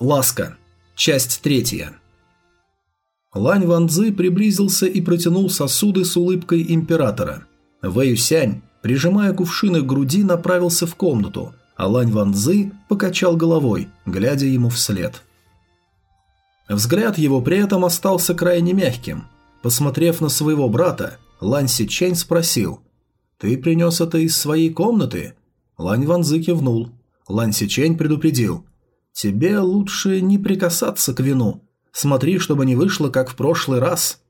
Ласка. Часть третья. Лань Ванзы приблизился и протянул сосуды с улыбкой императора. Вэй Сянь, прижимая кувшины к груди, направился в комнату, а Лань Ванзы покачал головой, глядя ему вслед. Взгляд его при этом остался крайне мягким. Посмотрев на своего брата, Лань Сичень спросил «Ты принес это из своей комнаты?» Лань Ванзы кивнул. Лань Сичень предупредил «Тебе лучше не прикасаться к вину. Смотри, чтобы не вышло, как в прошлый раз».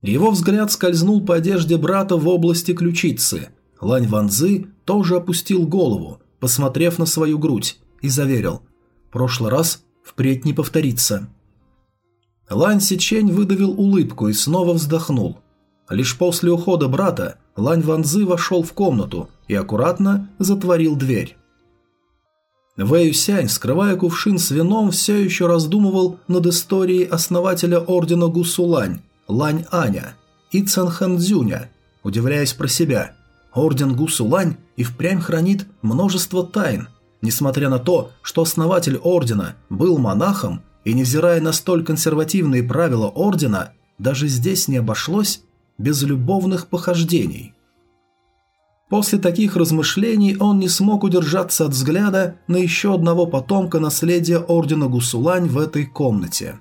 Его взгляд скользнул по одежде брата в области ключицы. Лань Ванзы тоже опустил голову, посмотрев на свою грудь, и заверил «Прошлый раз впредь не повторится». Лань Сичень выдавил улыбку и снова вздохнул. Лишь после ухода брата Лань Ванзы вошел в комнату и аккуратно затворил дверь. Вэй Сянь, скрывая кувшин с вином, все еще раздумывал над историей основателя ордена Гусулань, Лань Аня, и Цэнхэн Цзюня, удивляясь про себя. Орден Гусулань и впрямь хранит множество тайн. Несмотря на то, что основатель ордена был монахом, и невзирая на столь консервативные правила ордена, даже здесь не обошлось без любовных похождений. После таких размышлений он не смог удержаться от взгляда на еще одного потомка наследия ордена Гусулань в этой комнате.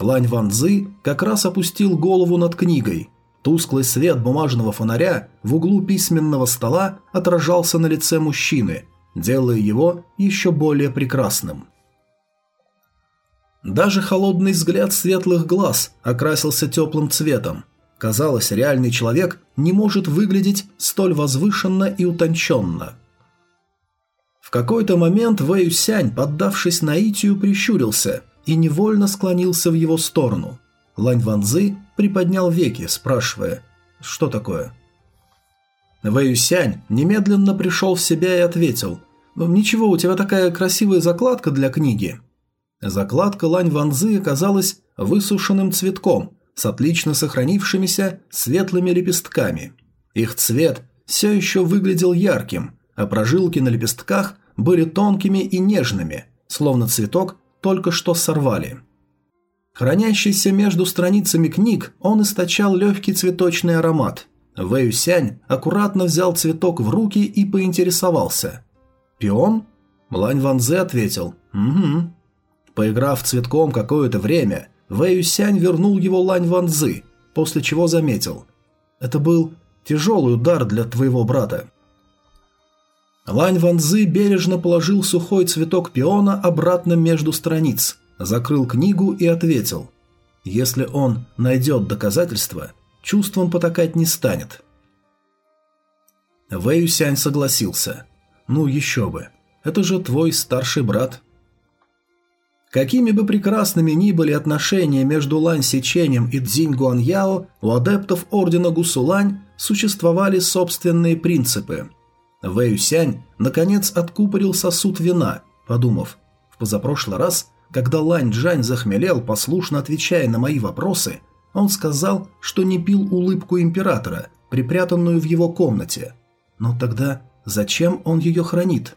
Лань Ван Цзы как раз опустил голову над книгой. Тусклый свет бумажного фонаря в углу письменного стола отражался на лице мужчины, делая его еще более прекрасным. Даже холодный взгляд светлых глаз окрасился теплым цветом, Казалось, реальный человек не может выглядеть столь возвышенно и утонченно. В какой-то момент Вэй Сянь, поддавшись наитию, прищурился и невольно склонился в его сторону. Лань Ванзы приподнял веки, спрашивая «Что такое?». Вэй Сянь немедленно пришел в себя и ответил «Ничего, у тебя такая красивая закладка для книги». Закладка Лань Ванзы оказалась высушенным цветком – с отлично сохранившимися светлыми лепестками. Их цвет все еще выглядел ярким, а прожилки на лепестках были тонкими и нежными, словно цветок только что сорвали. Хранящийся между страницами книг, он источал легкий цветочный аромат. Вэй Сянь аккуратно взял цветок в руки и поинтересовался. «Пион?» Лань Ван Зе ответил «Угу». Поиграв цветком какое-то время, Вэй Сянь вернул его Лань Ван Цзы, после чего заметил. «Это был тяжелый удар для твоего брата». Лань Ван Цзы бережно положил сухой цветок пиона обратно между страниц, закрыл книгу и ответил. «Если он найдет доказательства, чувством потакать не станет». Вэй Сянь согласился. «Ну еще бы, это же твой старший брат». Какими бы прекрасными ни были отношения между Лань Сиченем и Цзинь Гуаньяо, у адептов Ордена Гусулань существовали собственные принципы. Вэй Сянь наконец откупорил сосуд вина, подумав, в позапрошлый раз, когда Лань Джань захмелел, послушно отвечая на мои вопросы, он сказал, что не пил улыбку императора, припрятанную в его комнате. Но тогда зачем он ее хранит?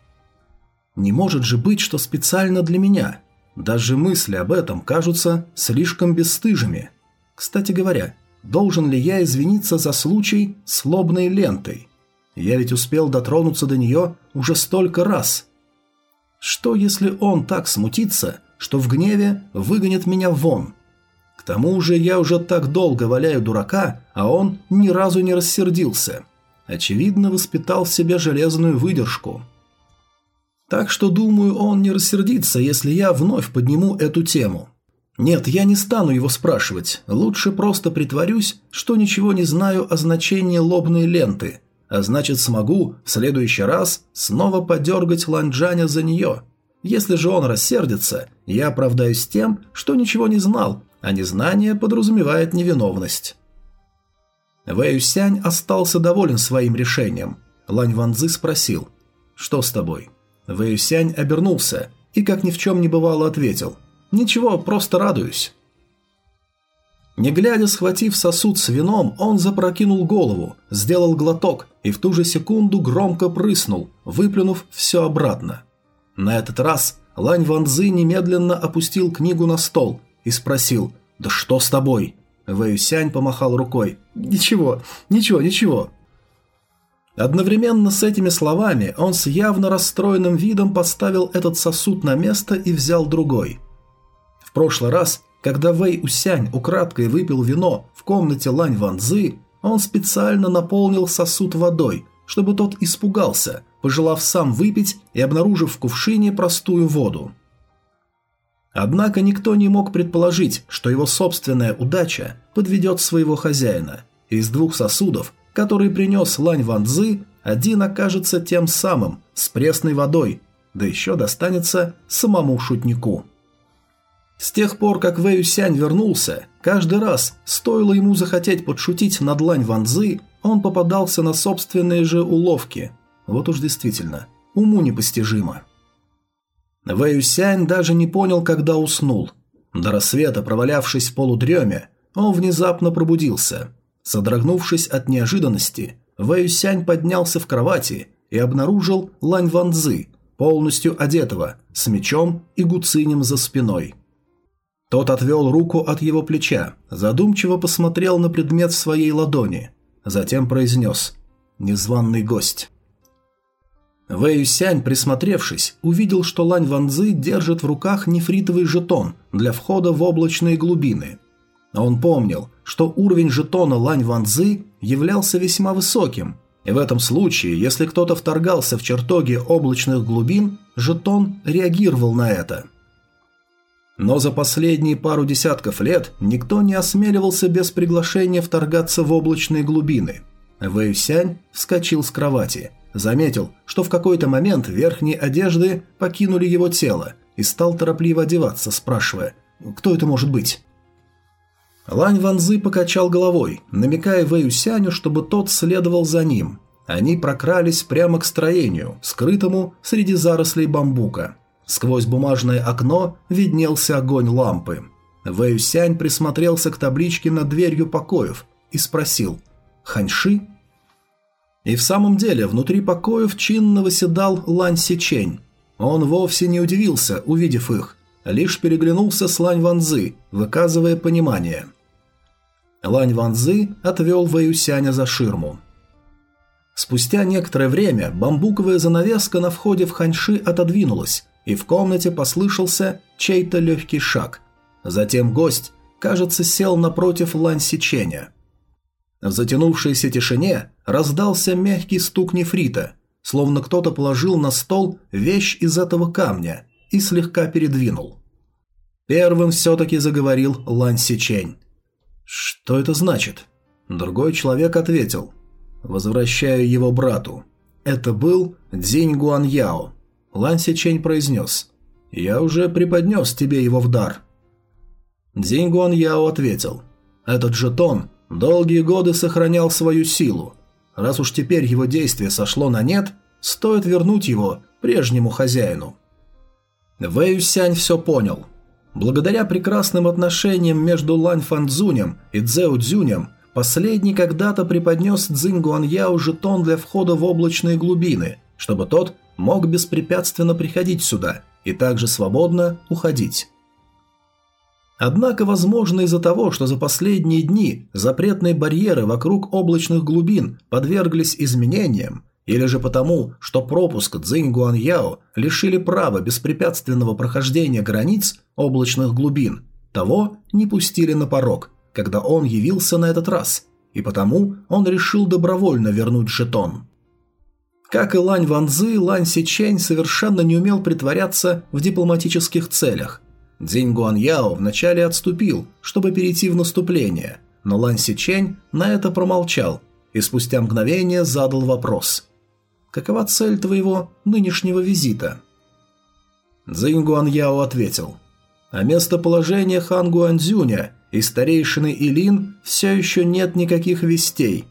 Не может же быть, что специально для меня – даже мысли об этом кажутся слишком бесстыжими. Кстати говоря, должен ли я извиниться за случай с лобной лентой? Я ведь успел дотронуться до нее уже столько раз. Что, если он так смутится, что в гневе выгонит меня вон? К тому же я уже так долго валяю дурака, а он ни разу не рассердился. Очевидно, воспитал в себе железную выдержку. Так что, думаю, он не рассердится, если я вновь подниму эту тему. Нет, я не стану его спрашивать. Лучше просто притворюсь, что ничего не знаю о значении лобной ленты, а значит смогу в следующий раз снова подергать Ланджаня за нее. Если же он рассердится, я оправдаюсь тем, что ничего не знал, а незнание подразумевает невиновность. Вэй Сянь остался доволен своим решением. Лань Ванзы спросил, «Что с тобой?» Вэйсянь обернулся и, как ни в чем не бывало, ответил «Ничего, просто радуюсь». Не глядя, схватив сосуд с вином, он запрокинул голову, сделал глоток и в ту же секунду громко прыснул, выплюнув все обратно. На этот раз Лань Ванзы немедленно опустил книгу на стол и спросил «Да что с тобой?» Вэйюсянь помахал рукой «Ничего, ничего, ничего». Одновременно с этими словами он с явно расстроенным видом поставил этот сосуд на место и взял другой. В прошлый раз, когда Вэй Усянь украдкой выпил вино в комнате Лань Ванзы, он специально наполнил сосуд водой, чтобы тот испугался, пожелав сам выпить и обнаружив в кувшине простую воду. Однако никто не мог предположить, что его собственная удача подведет своего хозяина. Из двух сосудов, которые принес Лань Ван Цзы, один окажется тем самым, с пресной водой, да еще достанется самому шутнику. С тех пор, как Вэй Сянь вернулся, каждый раз, стоило ему захотеть подшутить над Лань Ван Цзы, он попадался на собственные же уловки. Вот уж действительно, уму непостижимо. Вэйюсянь даже не понял, когда уснул. До рассвета, провалявшись в полудреме, он внезапно пробудился. Содрогнувшись от неожиданности, Вэйюсянь поднялся в кровати и обнаружил Лань Ванзы, полностью одетого, с мечом и гуцинем за спиной. Тот отвел руку от его плеча, задумчиво посмотрел на предмет в своей ладони, затем произнес «Незваный гость». Вэй Сянь, присмотревшись, увидел, что Лань Ванзы держит в руках нефритовый жетон для входа в облачные глубины. Он помнил, что уровень жетона Лань Ванзы являлся весьма высоким, и в этом случае, если кто-то вторгался в чертоги облачных глубин, жетон реагировал на это. Но за последние пару десятков лет никто не осмеливался без приглашения вторгаться в облачные глубины. Вэй Сянь вскочил с кровати – Заметил, что в какой-то момент верхние одежды покинули его тело и стал торопливо одеваться, спрашивая, кто это может быть. Лань Ванзы покачал головой, намекая Вэю Сяню, чтобы тот следовал за ним. Они прокрались прямо к строению, скрытому среди зарослей бамбука. Сквозь бумажное окно виднелся огонь лампы. Вэю Сянь присмотрелся к табличке над дверью покоев и спросил «Ханьши?» И в самом деле, внутри покоев чинно выседал Лань Сичень. Он вовсе не удивился, увидев их, лишь переглянулся с Лань Ванзы, выказывая понимание. Лань Ванзы отвел Вэюсяня за ширму. Спустя некоторое время бамбуковая занавеска на входе в Ханьши отодвинулась, и в комнате послышался чей-то легкий шаг. Затем гость, кажется, сел напротив Лань Сиченя. В затянувшейся тишине раздался мягкий стук нефрита, словно кто-то положил на стол вещь из этого камня и слегка передвинул. Первым все-таки заговорил Лань Сичень. «Что это значит?» Другой человек ответил. «Возвращаю его брату». Это был Дзинь Гуаньяо. Лань Сичень произнес. «Я уже преподнес тебе его в дар». Дзинь Гуаньяо ответил. «Этот жетон Долгие годы сохранял свою силу. Раз уж теперь его действие сошло на нет, стоит вернуть его прежнему хозяину. Вэй Сянь все понял. Благодаря прекрасным отношениям между Лань Фанцзунем и Цзэу Цзюнем, последний когда-то преподнес Цзинь Гуаньяо жетон для входа в облачные глубины, чтобы тот мог беспрепятственно приходить сюда и также свободно уходить. Однако, возможно, из-за того, что за последние дни запретные барьеры вокруг облачных глубин подверглись изменениям, или же потому, что пропуск Цзинь Гуаньяо лишили права беспрепятственного прохождения границ облачных глубин, того не пустили на порог, когда он явился на этот раз, и потому он решил добровольно вернуть жетон. Как и Лань Ванзы, Лань Сичень совершенно не умел притворяться в дипломатических целях, Дзинь Гуаньяо вначале отступил, чтобы перейти в наступление, но Лан Сичень на это промолчал и спустя мгновение задал вопрос. «Какова цель твоего нынешнего визита?» Цзинь Гуаньяо ответил. «О местоположении хан Гуанзюня и старейшины Илин все еще нет никаких вестей.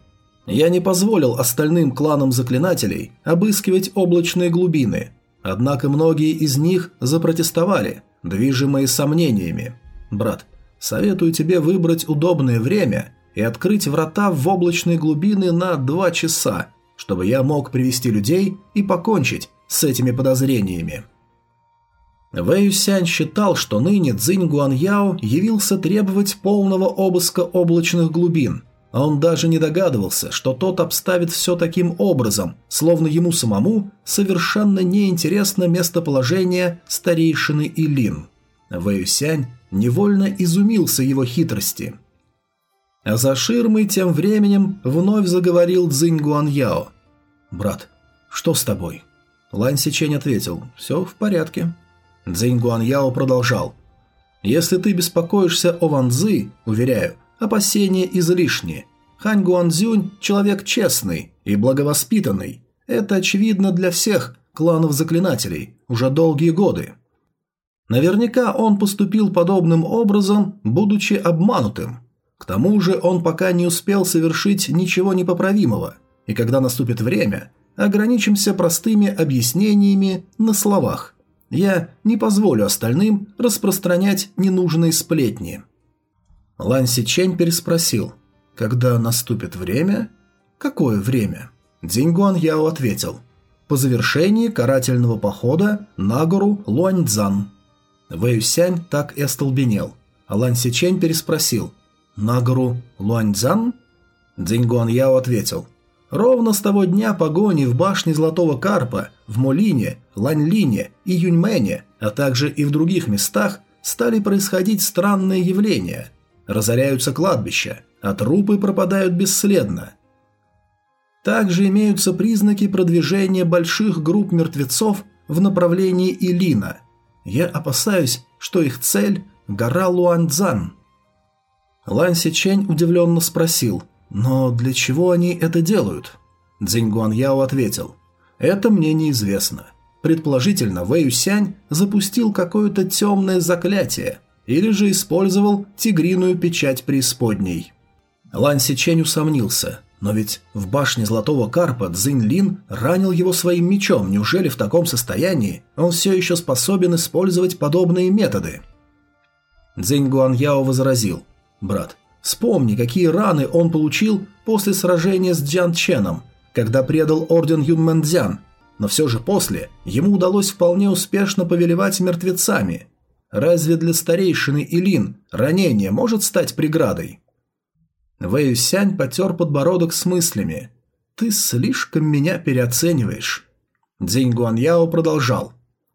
Я не позволил остальным кланам заклинателей обыскивать облачные глубины, однако многие из них запротестовали – движимые сомнениями. Брат, советую тебе выбрать удобное время и открыть врата в облачные глубины на два часа, чтобы я мог привести людей и покончить с этими подозрениями. Вэй Юсянь считал, что ныне Цзинь Гуаньяо явился требовать полного обыска облачных глубин, а он даже не догадывался, что тот обставит все таким образом, словно ему самому совершенно неинтересно местоположение старейшины Илин. Вэй Юсянь невольно изумился его хитрости. А за ширмой тем временем вновь заговорил Цзинь Гуаньяо. «Брат, что с тобой?» Лань Сичень ответил, «Все в порядке». Цзинь Гуаньяо продолжал. «Если ты беспокоишься о Ван Цзы, уверяю, опасения излишни. Хань Гуанзюнь – человек честный и благовоспитанный. Это очевидно для всех кланов заклинателей уже долгие годы. Наверняка он поступил подобным образом, будучи обманутым. К тому же он пока не успел совершить ничего непоправимого, и когда наступит время, ограничимся простыми объяснениями на словах. Я не позволю остальным распространять ненужные сплетни. Лан Сичень переспросил. «Когда наступит время?» «Какое время?» Дзиньгуан Яо ответил. «По завершении карательного похода на гору Луаньцзан». Вэйюсянь так и остолбенел. Лан Сичень переспросил. «На гору Луаньцзан?» Дзиньгуан Яо ответил. Ровно с того дня погони в башне Золотого Карпа, в Молине, Ланьлине и Юньмене, а также и в других местах, стали происходить странные явления. Разоряются кладбища, а трупы пропадают бесследно. Также имеются признаки продвижения больших групп мертвецов в направлении Илина. Я опасаюсь, что их цель – гора Луанцзан. Лан Сичень удивленно спросил, но для чего они это делают? Цзиньгуан Яо ответил, это мне неизвестно. Предположительно, Вэй Юсянь запустил какое-то темное заклятие или же использовал тигриную печать преисподней. Лан Сичень усомнился, но ведь в башне Золотого Карпа Цзинь Лин ранил его своим мечом, неужели в таком состоянии он все еще способен использовать подобные методы? Цзинь Гуан Яо возразил, «Брат, вспомни, какие раны он получил после сражения с Джан Ченом, когда предал орден Юнмэнцзян, но все же после ему удалось вполне успешно повелевать мертвецами. Разве для старейшины Илин ранение может стать преградой? Вэй Сянь потер подбородок с мыслями. «Ты слишком меня переоцениваешь». Дзинь Гуаньяо продолжал.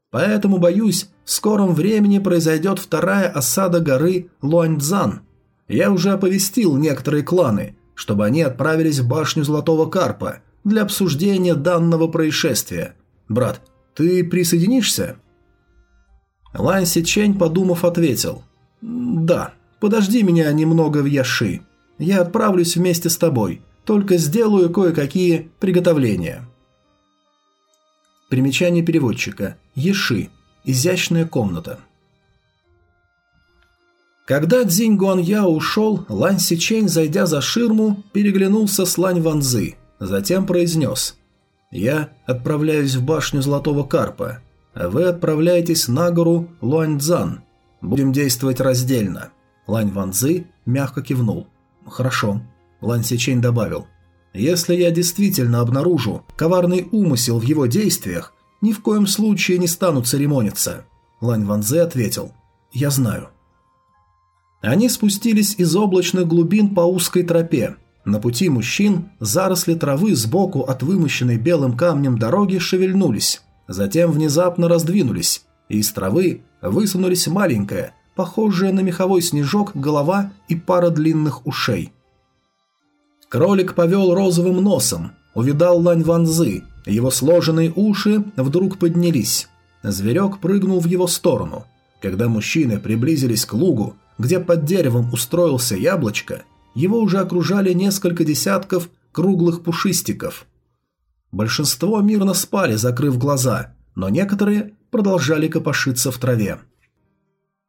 «Поэтому, боюсь, в скором времени произойдет вторая осада горы Луаньцзан. Я уже оповестил некоторые кланы, чтобы они отправились в башню Золотого Карпа для обсуждения данного происшествия. Брат, ты присоединишься?» Лань Сичень, подумав, ответил. «Да, подожди меня немного в Яши. Я отправлюсь вместе с тобой, только сделаю кое-какие приготовления». Примечание переводчика. Еши. Изящная комната. Когда Цзинь Гуаньяо ушел, Лань Сичень, зайдя за ширму, переглянулся с Лань Ванзы – Затем произнес «Я отправляюсь в башню Золотого Карпа, а вы отправляетесь на гору Луаньцзан. Будем действовать раздельно». Лань Ванзы мягко кивнул. «Хорошо». Лань Сичень добавил «Если я действительно обнаружу коварный умысел в его действиях, ни в коем случае не стану церемониться». Лань Ванзе ответил «Я знаю». Они спустились из облачных глубин по узкой тропе, на пути мужчин заросли травы сбоку от вымощенной белым камнем дороги шевельнулись, затем внезапно раздвинулись, и из травы высунулись маленькая, похожая на меховой снежок, голова и пара длинных ушей. Кролик повел розовым носом, увидал Лань Ванзы, его сложенные уши вдруг поднялись. Зверек прыгнул в его сторону. Когда мужчины приблизились к лугу, где под деревом устроился яблочко – его уже окружали несколько десятков круглых пушистиков. Большинство мирно спали, закрыв глаза, но некоторые продолжали копошиться в траве.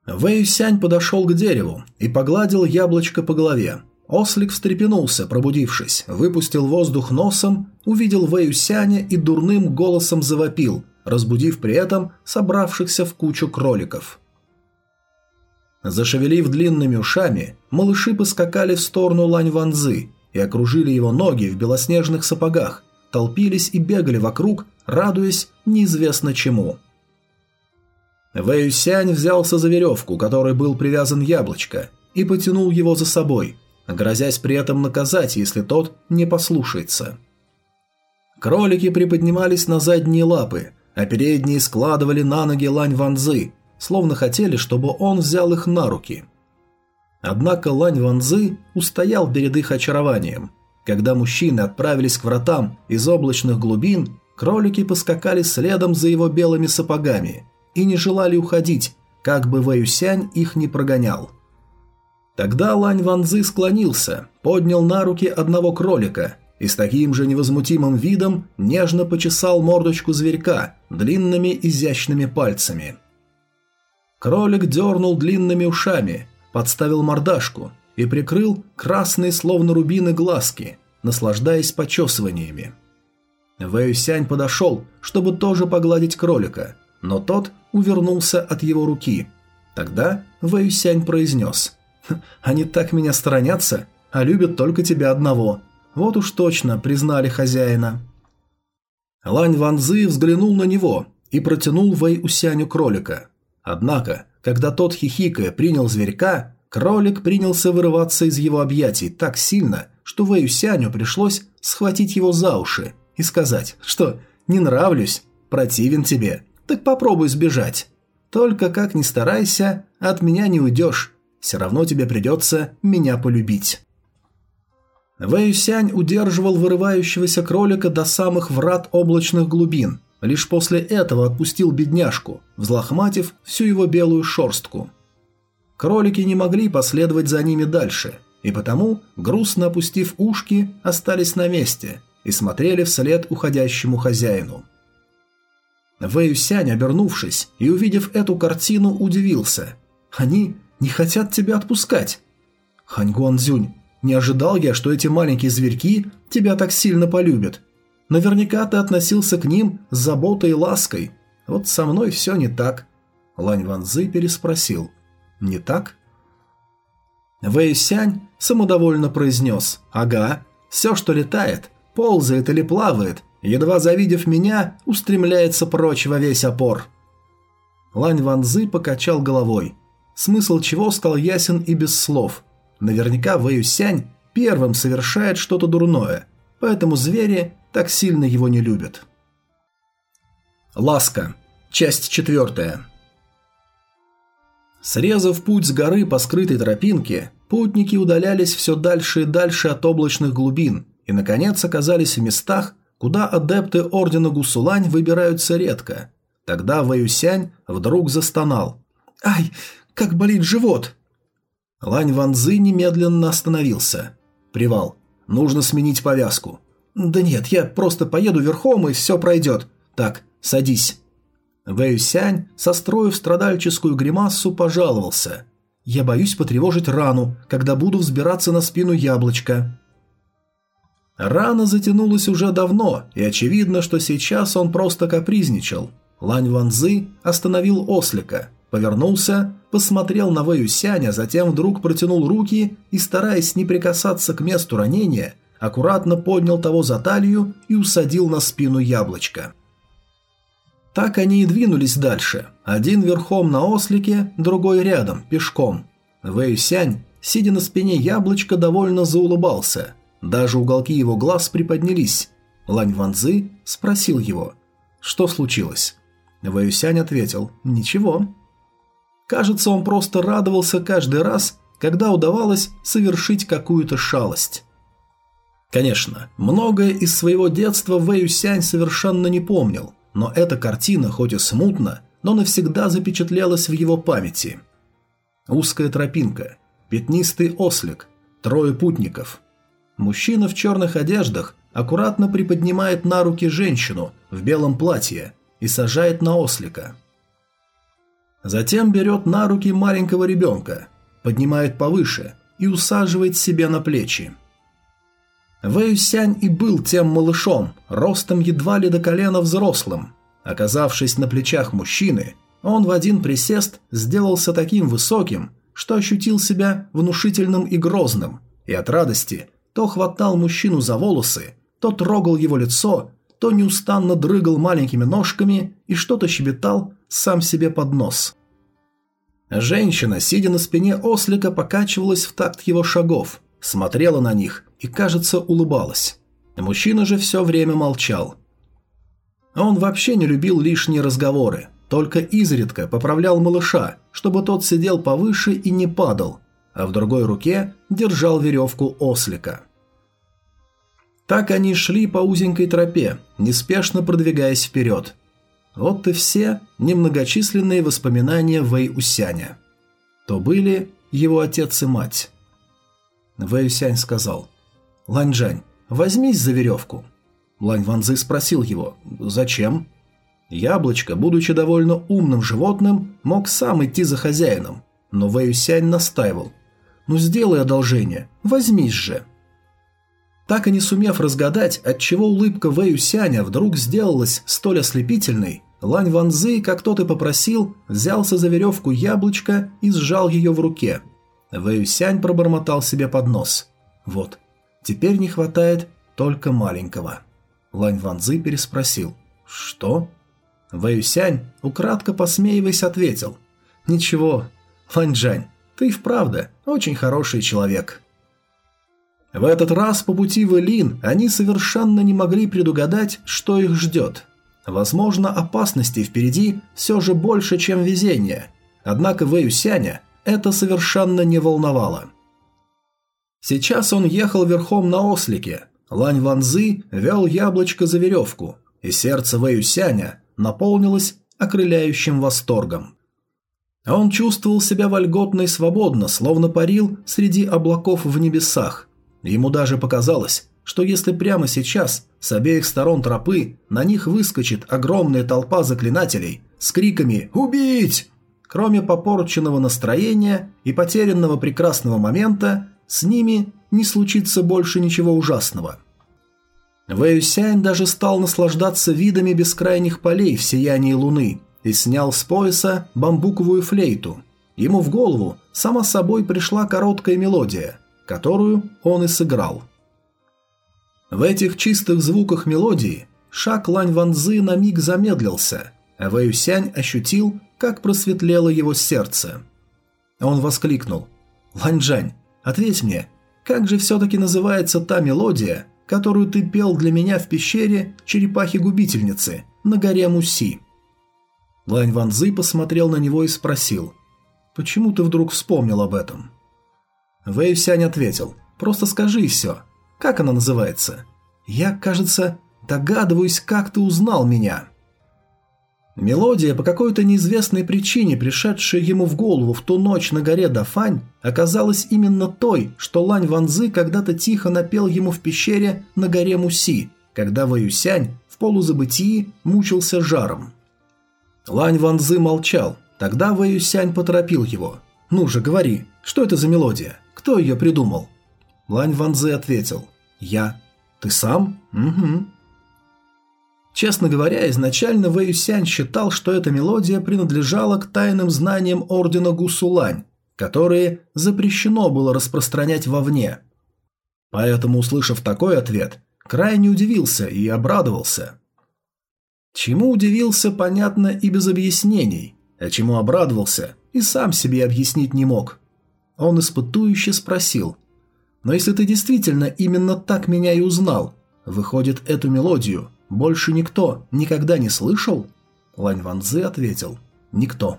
Вэй Сянь подошел к дереву и погладил яблочко по голове. Ослик встрепенулся, пробудившись, выпустил воздух носом, увидел Вэй Сяня и дурным голосом завопил, разбудив при этом собравшихся в кучу кроликов. Зашевелив длинными ушами, малыши поскакали в сторону Лань Ванзы и окружили его ноги в белоснежных сапогах, толпились и бегали вокруг, радуясь неизвестно чему. Вэйюсянь взялся за веревку, которой был привязан яблочко, и потянул его за собой, грозясь при этом наказать, если тот не послушается. Кролики приподнимались на задние лапы, а передние складывали на ноги Лань Ванзы, словно хотели, чтобы он взял их на руки. Однако Лань Ванзы устоял перед их очарованием. Когда мужчины отправились к вратам из облачных глубин, кролики поскакали следом за его белыми сапогами и не желали уходить, как бы Вэюсянь их не прогонял. Тогда Лань Ванзы склонился, поднял на руки одного кролика и с таким же невозмутимым видом нежно почесал мордочку зверька длинными изящными пальцами. Кролик дернул длинными ушами, подставил мордашку и прикрыл красные словно рубины глазки, наслаждаясь почесываниями. Вэйсянь подошел, чтобы тоже погладить кролика, но тот увернулся от его руки. Тогда Вэйсянь произнес «Они так меня сторонятся, а любят только тебя одного. Вот уж точно признали хозяина». Лань Ванзы взглянул на него и протянул Вэй Усяню кролика. Однако, когда тот хихикая принял зверька, кролик принялся вырываться из его объятий так сильно, что Вэй Усяню пришлось схватить его за уши и сказать, что «не нравлюсь, противен тебе, так попробуй сбежать. Только как ни старайся, от меня не уйдешь, все равно тебе придется меня полюбить». Вэйюсянь удерживал вырывающегося кролика до самых врат облачных глубин. Лишь после этого отпустил бедняжку, взлохматив всю его белую шорстку. Кролики не могли последовать за ними дальше, и потому, грустно опустив ушки, остались на месте и смотрели вслед уходящему хозяину. Вэйюсянь, обернувшись и увидев эту картину, удивился. «Они не хотят тебя отпускать!» «Хань Гуанзюнь, не ожидал я, что эти маленькие зверьки тебя так сильно полюбят. Наверняка ты относился к ним с заботой и лаской. Вот со мной все не так». Лань Ванзы переспросил. «Не так?» Вэй Сянь самодовольно произнес. «Ага, все, что летает, ползает или плавает, едва завидев меня, устремляется прочь во весь опор». Лань Ванзы покачал головой, смысл чего стал ясен и без слов – Наверняка Вэйюсянь первым совершает что-то дурное, поэтому звери так сильно его не любят. Ласка. Часть четвертая. Срезав путь с горы по скрытой тропинке, путники удалялись все дальше и дальше от облачных глубин и, наконец, оказались в местах, куда адепты Ордена Гусулань выбираются редко. Тогда Вэюсянь вдруг застонал. «Ай, как болит живот!» Лань Ванзы немедленно остановился. «Привал. Нужно сменить повязку». «Да нет, я просто поеду верхом и все пройдет. Так, садись». Вэйюсянь, состроив страдальческую гримассу, пожаловался. «Я боюсь потревожить рану, когда буду взбираться на спину яблочка». Рана затянулась уже давно, и очевидно, что сейчас он просто капризничал. Лань Ванзы остановил ослика – Повернулся, посмотрел на Вэю Сяня, затем вдруг протянул руки и, стараясь не прикасаться к месту ранения, аккуратно поднял того за талию и усадил на спину яблочко. Так они и двинулись дальше. Один верхом на ослике, другой рядом, пешком. Вэй Сянь, сидя на спине яблочка, довольно заулыбался. Даже уголки его глаз приподнялись. Лань Ванзы спросил его, что случилось. Вэй Сянь ответил, ничего. Кажется, он просто радовался каждый раз, когда удавалось совершить какую-то шалость. Конечно, многое из своего детства Вэй Юсянь совершенно не помнил, но эта картина, хоть и смутно, но навсегда запечатлелась в его памяти. Узкая тропинка, пятнистый ослик, трое путников. Мужчина в черных одеждах аккуратно приподнимает на руки женщину в белом платье и сажает на ослика – Затем берет на руки маленького ребенка, поднимает повыше и усаживает себе на плечи. Вэйюсянь и был тем малышом, ростом едва ли до колена взрослым. Оказавшись на плечах мужчины, он в один присест сделался таким высоким, что ощутил себя внушительным и грозным, и от радости то хватал мужчину за волосы, то трогал его лицо, то неустанно дрыгал маленькими ножками и что-то щебетал сам себе под нос. Женщина, сидя на спине ослика, покачивалась в такт его шагов, смотрела на них и, кажется, улыбалась. Мужчина же все время молчал. Он вообще не любил лишние разговоры, только изредка поправлял малыша, чтобы тот сидел повыше и не падал, а в другой руке держал веревку ослика. Так они шли по узенькой тропе, неспешно продвигаясь вперед. Вот и все немногочисленные воспоминания Вэй Усяня. То были его отец и мать. Вэй Усянь сказал, «Ланьжань, возьмись за веревку». Лань Ванзы спросил его, «Зачем?» Яблочко, будучи довольно умным животным, мог сам идти за хозяином, но Вэй Усянь настаивал, «Ну сделай одолжение, возьмись же». Так и не сумев разгадать, отчего улыбка Вэй Усяня вдруг сделалась столь ослепительной, Лань Ванзы, как тот и попросил, взялся за веревку яблочка и сжал ее в руке. Вэй Усянь пробормотал себе под нос. «Вот, теперь не хватает только маленького». Лань Ванзы переспросил. «Что?» Вэй Усянь, украдко посмеиваясь, ответил. «Ничего, Лань Джань, ты и вправду очень хороший человек». В этот раз по пути в Элин они совершенно не могли предугадать, что их ждет. Возможно, опасностей впереди все же больше, чем везение. Однако Вэюсяня это совершенно не волновало. Сейчас он ехал верхом на ослике. Лань Ванзы вел яблочко за веревку, и сердце Вэюсяня наполнилось окрыляющим восторгом. Он чувствовал себя вольготно и свободно, словно парил среди облаков в небесах. Ему даже показалось, что если прямо сейчас с обеих сторон тропы на них выскочит огромная толпа заклинателей с криками «Убить!», кроме попорченного настроения и потерянного прекрасного момента, с ними не случится больше ничего ужасного. Вэйюсянь даже стал наслаждаться видами бескрайних полей в сиянии луны и снял с пояса бамбуковую флейту. Ему в голову сама собой пришла короткая мелодия, которую он и сыграл – в этих чистых звуках мелодии шаг Лань Ванзы на миг замедлился, а Вэюсянь ощутил, как просветлело его сердце. Он воскликнул. «Ланьчжань, ответь мне, как же все-таки называется та мелодия, которую ты пел для меня в пещере черепахи-губительницы на горе Муси?» Лань Ванзы посмотрел на него и спросил. «Почему ты вдруг вспомнил об этом?» Вэйюсянь ответил. «Просто скажи все. Как она называется? Я, кажется, догадываюсь, как ты узнал меня». Мелодия, по какой-то неизвестной причине, пришедшая ему в голову в ту ночь на горе Дафань, оказалась именно той, что Лань Ванзы когда-то тихо напел ему в пещере на горе Муси, когда Ваюсянь в полузабытии мучился жаром. Лань Ванзы молчал, тогда Ваюсянь поторопил его. «Ну же, говори, что это за мелодия? Кто ее придумал?» Лань Ванзе ответил. «Я. Ты сам? Угу». Честно говоря, изначально Вэй Сянь считал, что эта мелодия принадлежала к тайным знаниям ордена Гусулань, которые запрещено было распространять вовне. Поэтому, услышав такой ответ, крайне удивился и обрадовался. Чему удивился, понятно и без объяснений, а чему обрадовался, и сам себе объяснить не мог. Он испытующе спросил – но если ты действительно именно так меня и узнал, выходит, эту мелодию больше никто никогда не слышал?» Лань Ванзы ответил «Никто».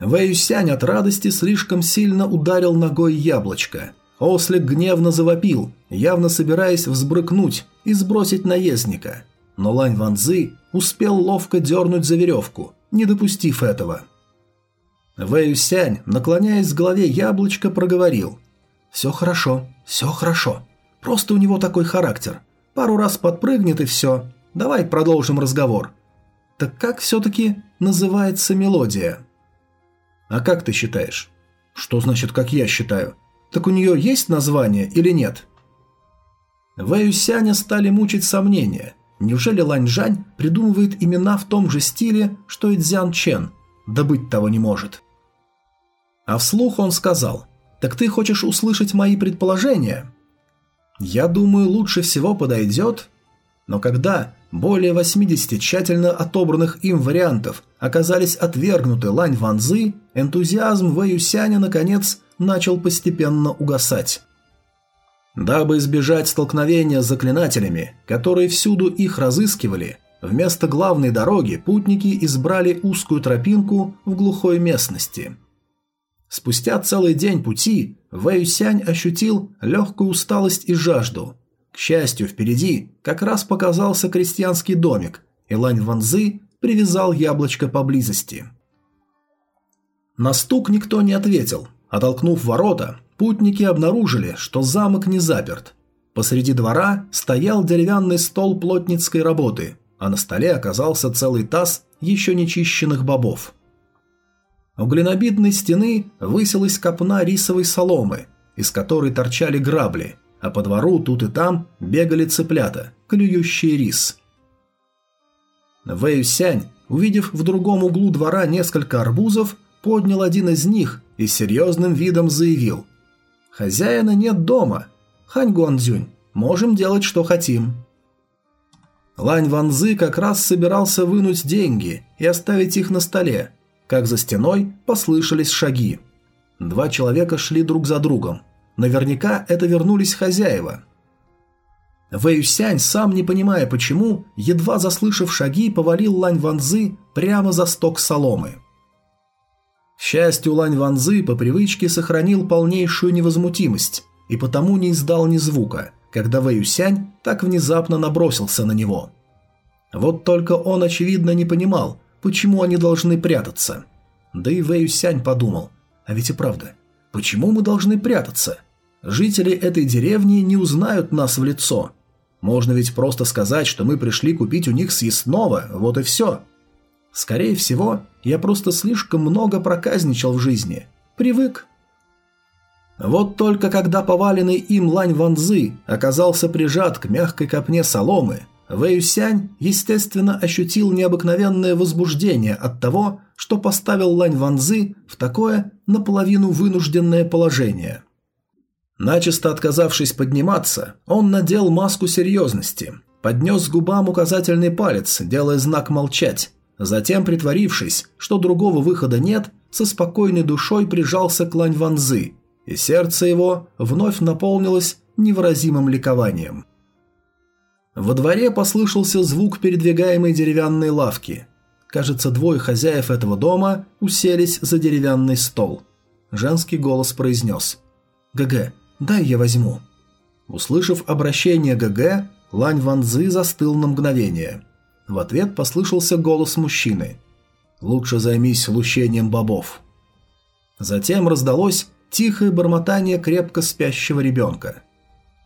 Вэй от радости слишком сильно ударил ногой яблочко. Ослик гневно завопил, явно собираясь взбрыкнуть и сбросить наездника. Но Лань Ванзы успел ловко дернуть за веревку, не допустив этого. Вэй наклоняясь к голове яблочка, проговорил все хорошо, все хорошо. Просто у него такой характер. Пару раз подпрыгнет и все. Давай продолжим разговор. Так как все-таки называется мелодия? А как ты считаешь? Что значит, как я считаю? Так у нее есть название или нет? Вэюсяня стали мучить сомнения. Неужели Ланьжань придумывает имена в том же стиле, что и Цзян Чен? Да быть того не может. А вслух он сказал – так ты хочешь услышать мои предположения? Я думаю, лучше всего подойдет... Но когда более 80 тщательно отобранных им вариантов оказались отвергнуты Лань Ванзы, энтузиазм Вэюсяня, наконец, начал постепенно угасать. Дабы избежать столкновения с заклинателями, которые всюду их разыскивали, вместо главной дороги путники избрали узкую тропинку в глухой местности. Спустя целый день пути Вэйюсянь ощутил легкую усталость и жажду. К счастью, впереди как раз показался крестьянский домик, и Лань Ванзы привязал яблочко поблизости. На стук никто не ответил. Оттолкнув ворота, Путники обнаружили, что замок не заперт. Посреди двора стоял деревянный стол плотницкой работы, а на столе оказался целый таз еще не чищенных бобов. У глинобитной стены высилась копна рисовой соломы, из которой торчали грабли, а по двору тут и там бегали цыплята, клюющие рис. Вэй Сянь, увидев в другом углу двора несколько арбузов, поднял один из них и серьезным видом заявил – Хозяина нет дома. Хань Гуанзюнь, можем делать, что хотим. Лань Ванзы как раз собирался вынуть деньги и оставить их на столе, как за стеной послышались шаги. Два человека шли друг за другом. Наверняка это вернулись хозяева. Вэйюсянь, сам не понимая почему, едва заслышав шаги, повалил Лань Ванзы прямо за сток соломы. К счастью, Лань Ванзы по привычке сохранил полнейшую невозмутимость и потому не издал ни звука, когда Вэй Юсянь так внезапно набросился на него. Вот только он, очевидно, не понимал, почему они должны прятаться. Да и Вэй Юсянь подумал, а ведь и правда, почему мы должны прятаться? Жители этой деревни не узнают нас в лицо. Можно ведь просто сказать, что мы пришли купить у них съестного, вот и все. Скорее всего, я просто слишком много проказничал в жизни. Привык. Вот только когда поваленный им Лань Ванзы оказался прижат к мягкой копне соломы, Вэйюсянь, естественно, ощутил необыкновенное возбуждение от того, что поставил Лань Ванзы в такое наполовину вынужденное положение. Начисто отказавшись подниматься, он надел маску серьезности, поднес к губам указательный палец, делая знак «молчать», Затем, притворившись, что другого выхода нет, со спокойной душой прижался к Лань Ванзы, и сердце его вновь наполнилось невыразимым ликованием. Во дворе послышался звук передвигаемой деревянной лавки. Кажется, двое хозяев этого дома уселись за деревянный стол. Женский голос произнес «ГГ, дай я возьму». Услышав обращение ГГ, Лань Ванзы застыл на мгновение – в ответ послышался голос мужчины. «Лучше займись лущением бобов». Затем раздалось тихое бормотание крепко спящего ребенка.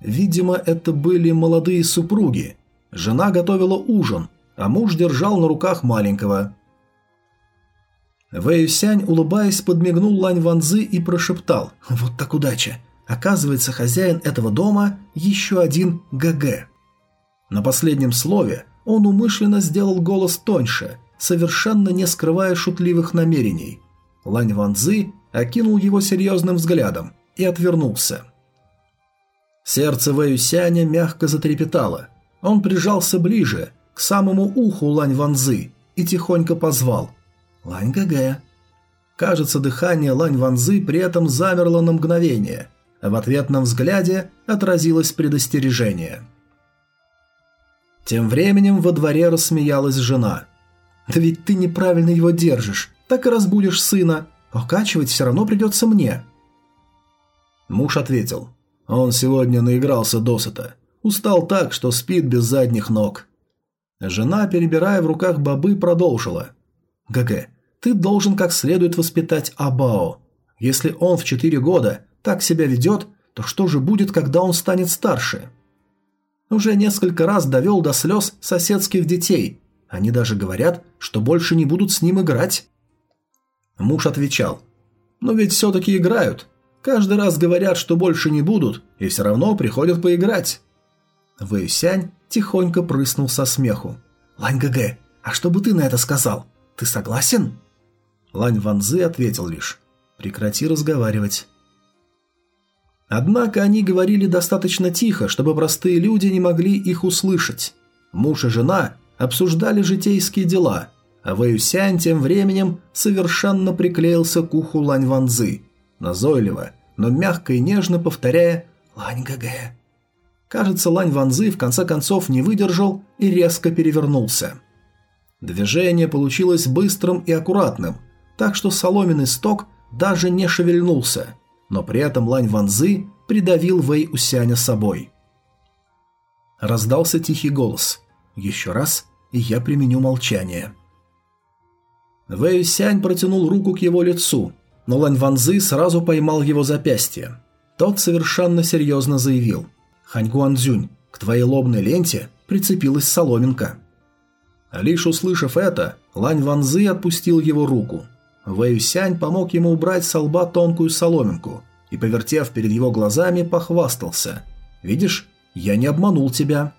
Видимо, это были молодые супруги. Жена готовила ужин, а муж держал на руках маленького. Вэй Сянь, улыбаясь, подмигнул Лань Ванзы и прошептал «Вот так удача! Оказывается, хозяин этого дома еще один ГГ». На последнем слове он умышленно сделал голос тоньше, совершенно не скрывая шутливых намерений. Лань Ванзы окинул его серьезным взглядом и отвернулся. Сердце Вэюсяня мягко затрепетало. Он прижался ближе, к самому уху Лань Ванзы, и тихонько позвал «Лань ГГ». Кажется, дыхание Лань Ванзы при этом замерло на мгновение, а в ответном взгляде отразилось предостережение – тем временем во дворе рассмеялась жена. «Да ведь ты неправильно его держишь, так и разбудишь сына. Окачивать все равно придется мне». Муж ответил. «Он сегодня наигрался досыта. Устал так, что спит без задних ног». Жена, перебирая в руках бобы, продолжила. «ГГ, ты должен как следует воспитать Абао. Если он в четыре года так себя ведет, то что же будет, когда он станет старше?» Уже несколько раз довел до слез соседских детей. Они даже говорят, что больше не будут с ним играть. Муж отвечал. «Но ведь все-таки играют. Каждый раз говорят, что больше не будут, и все равно приходят поиграть». Вэйсянь тихонько прыснул со смеху. «Лань ГГ, а что бы ты на это сказал? Ты согласен?» Лань Ванзы ответил лишь. «Прекрати разговаривать. Однако они говорили достаточно тихо, чтобы простые люди не могли их услышать. Муж и жена обсуждали житейские дела, а Вэюсянь тем временем совершенно приклеился к уху Лань Ванзы, назойливо, но мягко и нежно повторяя «Лань ГГ». Кажется, Лань Ванзы в конце концов не выдержал и резко перевернулся. Движение получилось быстрым и аккуратным, так что соломенный сток даже не шевельнулся, но при этом Лань Ванзы придавил Вэй Усяня собой. Раздался тихий голос. «Еще раз, и я применю молчание». Вэй Сянь протянул руку к его лицу, но Лань Ванзы сразу поймал его запястье. Тот совершенно серьезно заявил. «Хань Гуанзюнь, к твоей лобной ленте прицепилась соломинка». Лишь услышав это, Лань Ванзы отпустил его руку. Вэй Сянь помог ему убрать с лба тонкую соломинку и, повертев перед его глазами, похвастался. «Видишь, я не обманул тебя».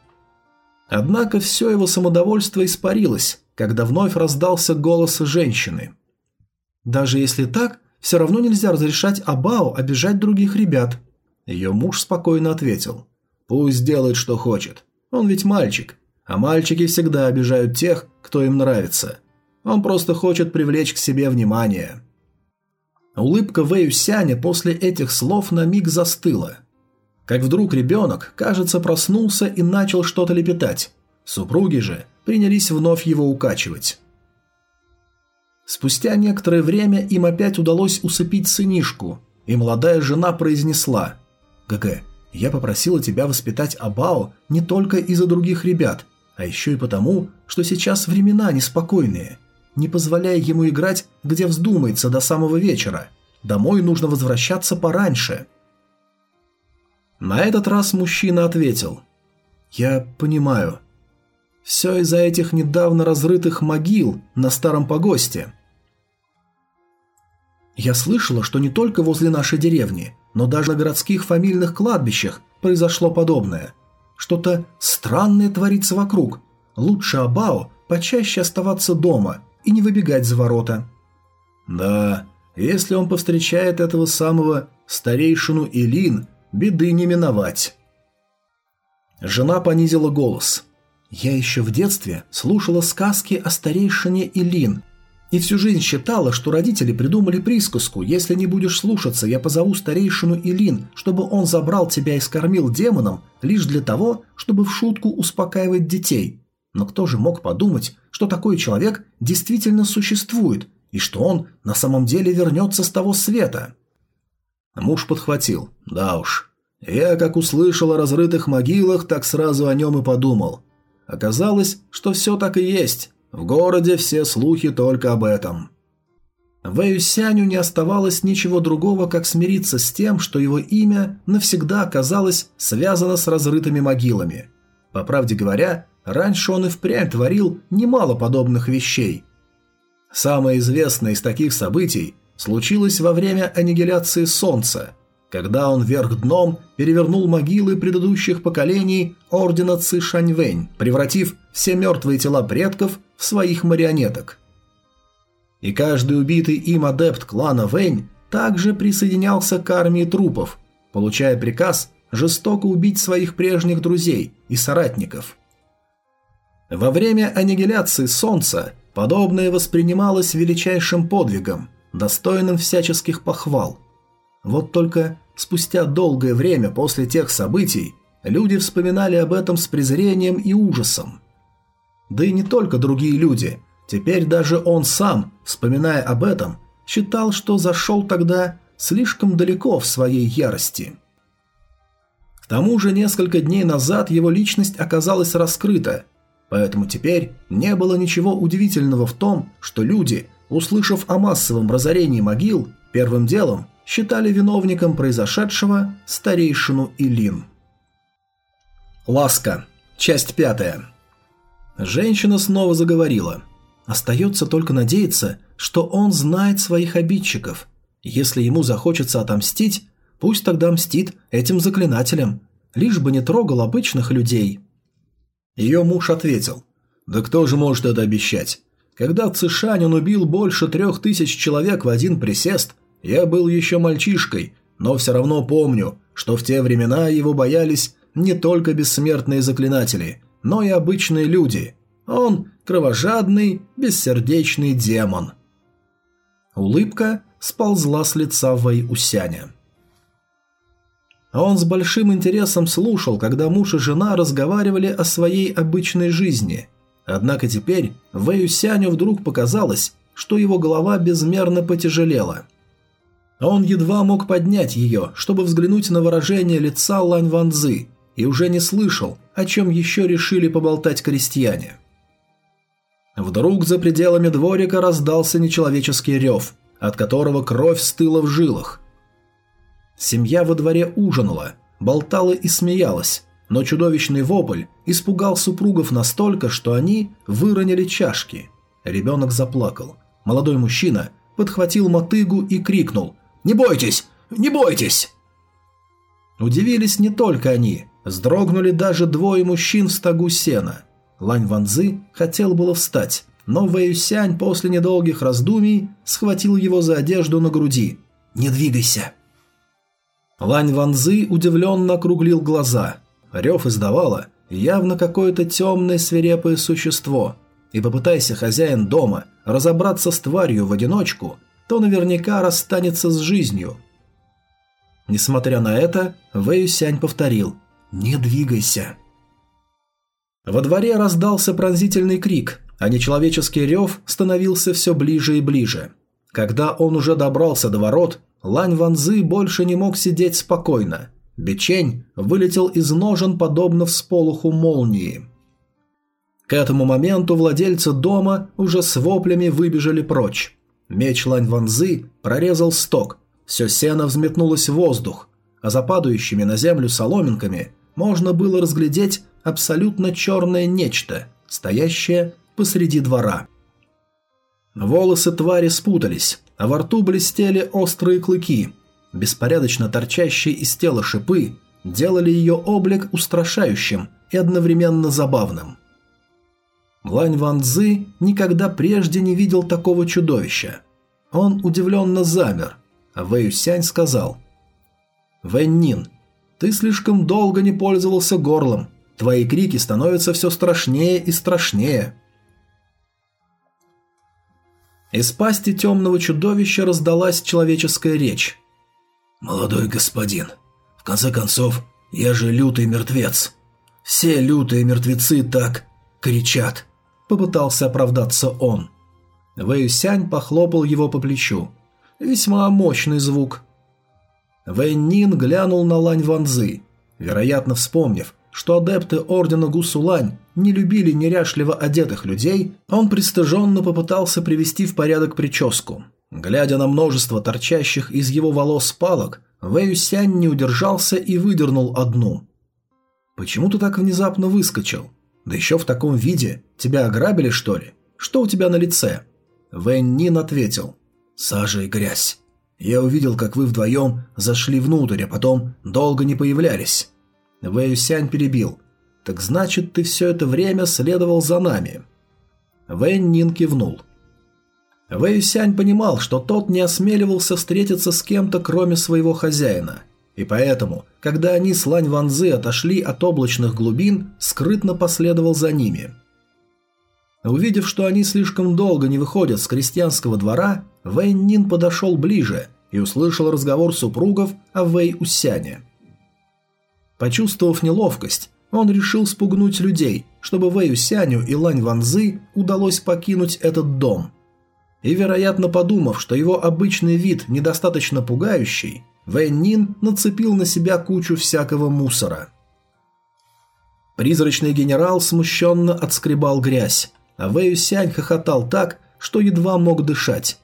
Однако все его самодовольство испарилось, когда вновь раздался голос женщины. «Даже если так, все равно нельзя разрешать Абао обижать других ребят». Ее муж спокойно ответил. «Пусть делает, что хочет. Он ведь мальчик, а мальчики всегда обижают тех, кто им нравится. Он просто хочет привлечь к себе внимание». Улыбка Вэю после этих слов на миг застыла. Как вдруг ребенок, кажется, проснулся и начал что-то лепетать. Супруги же принялись вновь его укачивать. Спустя некоторое время им опять удалось усыпить сынишку, и молодая жена произнесла «ГГ, я попросила тебя воспитать Абао не только из-за других ребят, а еще и потому, что сейчас времена неспокойные. Не позволяя ему играть, где вздумается до самого вечера. Домой нужно возвращаться пораньше». На этот раз мужчина ответил «Я понимаю, все из-за этих недавно разрытых могил на старом погосте. Я слышала, что не только возле нашей деревни, но даже на городских фамильных кладбищах произошло подобное. Что-то странное творится вокруг. Лучше Абао почаще оставаться дома и не выбегать за ворота. Да, если он повстречает этого самого старейшину Илин, беды не миновать. Жена понизила голос – я еще в детстве слушала сказки о старейшине Илин и всю жизнь считала, что родители придумали присказку «Если не будешь слушаться, я позову старейшину Илин, чтобы он забрал тебя и скормил демоном лишь для того, чтобы в шутку успокаивать детей». Но кто же мог подумать, что такой человек действительно существует и что он на самом деле вернется с того света? Муж подхватил. «Да уж. Я, как услышал о разрытых могилах, так сразу о нем и подумал. Оказалось, что все так и есть. В городе все слухи только об этом. Вэю Сяню не оставалось ничего другого, как смириться с тем, что его имя навсегда оказалось связано с разрытыми могилами. По правде говоря, раньше он и впрямь творил немало подобных вещей. Самое известное из таких событий случилось во время аннигиляции Солнца – когда он вверх дном перевернул могилы предыдущих поколений ордена Ци Шаньвэнь, превратив все мертвые тела предков в своих марионеток. И каждый убитый им адепт клана Вэнь также присоединялся к армии трупов, получая приказ жестоко убить своих прежних друзей и соратников. Во время аннигиляции Солнца подобное воспринималось величайшим подвигом, достойным всяческих похвал. Вот только Спустя долгое время после тех событий люди вспоминали об этом с презрением и ужасом. Да и не только другие люди, теперь даже он сам, вспоминая об этом, считал, что зашел тогда слишком далеко в своей ярости. К тому же несколько дней назад его личность оказалась раскрыта, поэтому теперь не было ничего удивительного в том, что люди, услышав о массовом разорении могил, первым делом считали виновником произошедшего старейшину Илин. Ласка. Часть пятая. Женщина снова заговорила. Остается только надеяться, что он знает своих обидчиков. Если ему захочется отомстить, пусть тогда мстит этим заклинателям, лишь бы не трогал обычных людей. Ее муж ответил. «Да кто же может это обещать? Когда Цишань убил больше трех тысяч человек в один присест, я был еще мальчишкой, но все равно помню, что в те времена его боялись не только бессмертные заклинатели, но и обычные люди. Он кровожадный, бессердечный демон. Улыбка сползла с лица Вэй Усяня. Он с большим интересом слушал, когда муж и жена разговаривали о своей обычной жизни. Однако теперь Вэй Усяню вдруг показалось, что его голова безмерно потяжелела. Он едва мог поднять ее, чтобы взглянуть на выражение лица Лань Ванзы, и уже не слышал, о чем еще решили поболтать крестьяне. Вдруг за пределами дворика раздался нечеловеческий рев, от которого кровь стыла в жилах. Семья во дворе ужинала, болтала и смеялась, но чудовищный вопль испугал супругов настолько, что они выронили чашки. Ребенок заплакал. Молодой мужчина подхватил мотыгу и крикнул «Не бойтесь! Не бойтесь!» Удивились не только они, сдрогнули даже двое мужчин в стогу сена – Лань Ванзы хотел было встать, но Вэйюсянь после недолгих раздумий схватил его за одежду на груди. «Не двигайся!» Лань Ванзы удивленно округлил глаза. Рев издавало явно какое-то темное свирепое существо. И попытайся хозяин дома разобраться с тварью в одиночку, то наверняка расстанется с жизнью. Несмотря на это, Вэйюсянь повторил «Не двигайся!» Во дворе раздался пронзительный крик, а нечеловеческий рев становился все ближе и ближе. Когда он уже добрался до ворот, Лань Ванзы больше не мог сидеть спокойно. Бичень вылетел из ножен, подобно всполоху молнии. К этому моменту владельцы дома уже с воплями выбежали прочь. Меч Лань Ванзы прорезал сток, все сено взметнулось в воздух, а за падающими на землю соломинками можно было разглядеть абсолютно черное нечто, стоящее посреди двора. Волосы твари спутались, а во рту блестели острые клыки. Беспорядочно торчащие из тела шипы делали ее облик устрашающим и одновременно забавным. Лань Ван Цзы никогда прежде не видел такого чудовища. Он удивленно замер, а Вэй Сянь сказал «Вэнь Нин, ты слишком долго не пользовался горлом, Твои крики становятся все страшнее и страшнее. Из пасти темного чудовища раздалась человеческая речь. «Молодой господин, в конце концов, я же лютый мертвец. Все лютые мертвецы так кричат», – попытался оправдаться он. Вэйюсянь похлопал его по плечу. Весьма мощный звук. Вэнь глянул на Лань Ванзы, вероятно вспомнив, что адепты Ордена Гусулань не любили неряшливо одетых людей, он пристыженно попытался привести в порядок прическу. Глядя на множество торчащих из его волос палок, Вэй Сянь не удержался и выдернул одну. «Почему ты так внезапно выскочил? Да еще в таком виде. Тебя ограбили, что ли? Что у тебя на лице?» Вэнь Нин ответил. «Сажа и грязь. Я увидел, как вы вдвоем зашли внутрь, а потом долго не появлялись. Вэйюсянь перебил. «Так значит, ты все это время следовал за нами?» Вэнь Нин кивнул. Вэйюсянь понимал, что тот не осмеливался встретиться с кем-то, кроме своего хозяина. И поэтому, когда они с Лань Ванзы отошли от облачных глубин, скрытно последовал за ними. Увидев, что они слишком долго не выходят с крестьянского двора, Вэнь Нин подошел ближе и услышал разговор супругов о Вэй Усяне. Почувствовав неловкость, он решил спугнуть людей, чтобы Вэю Сяню и Лань Ванзы удалось покинуть этот дом. И, вероятно, подумав, что его обычный вид недостаточно пугающий, Вэнь нацепил на себя кучу всякого мусора. Призрачный генерал смущенно отскребал грязь, а Сянь хохотал так, что едва мог дышать.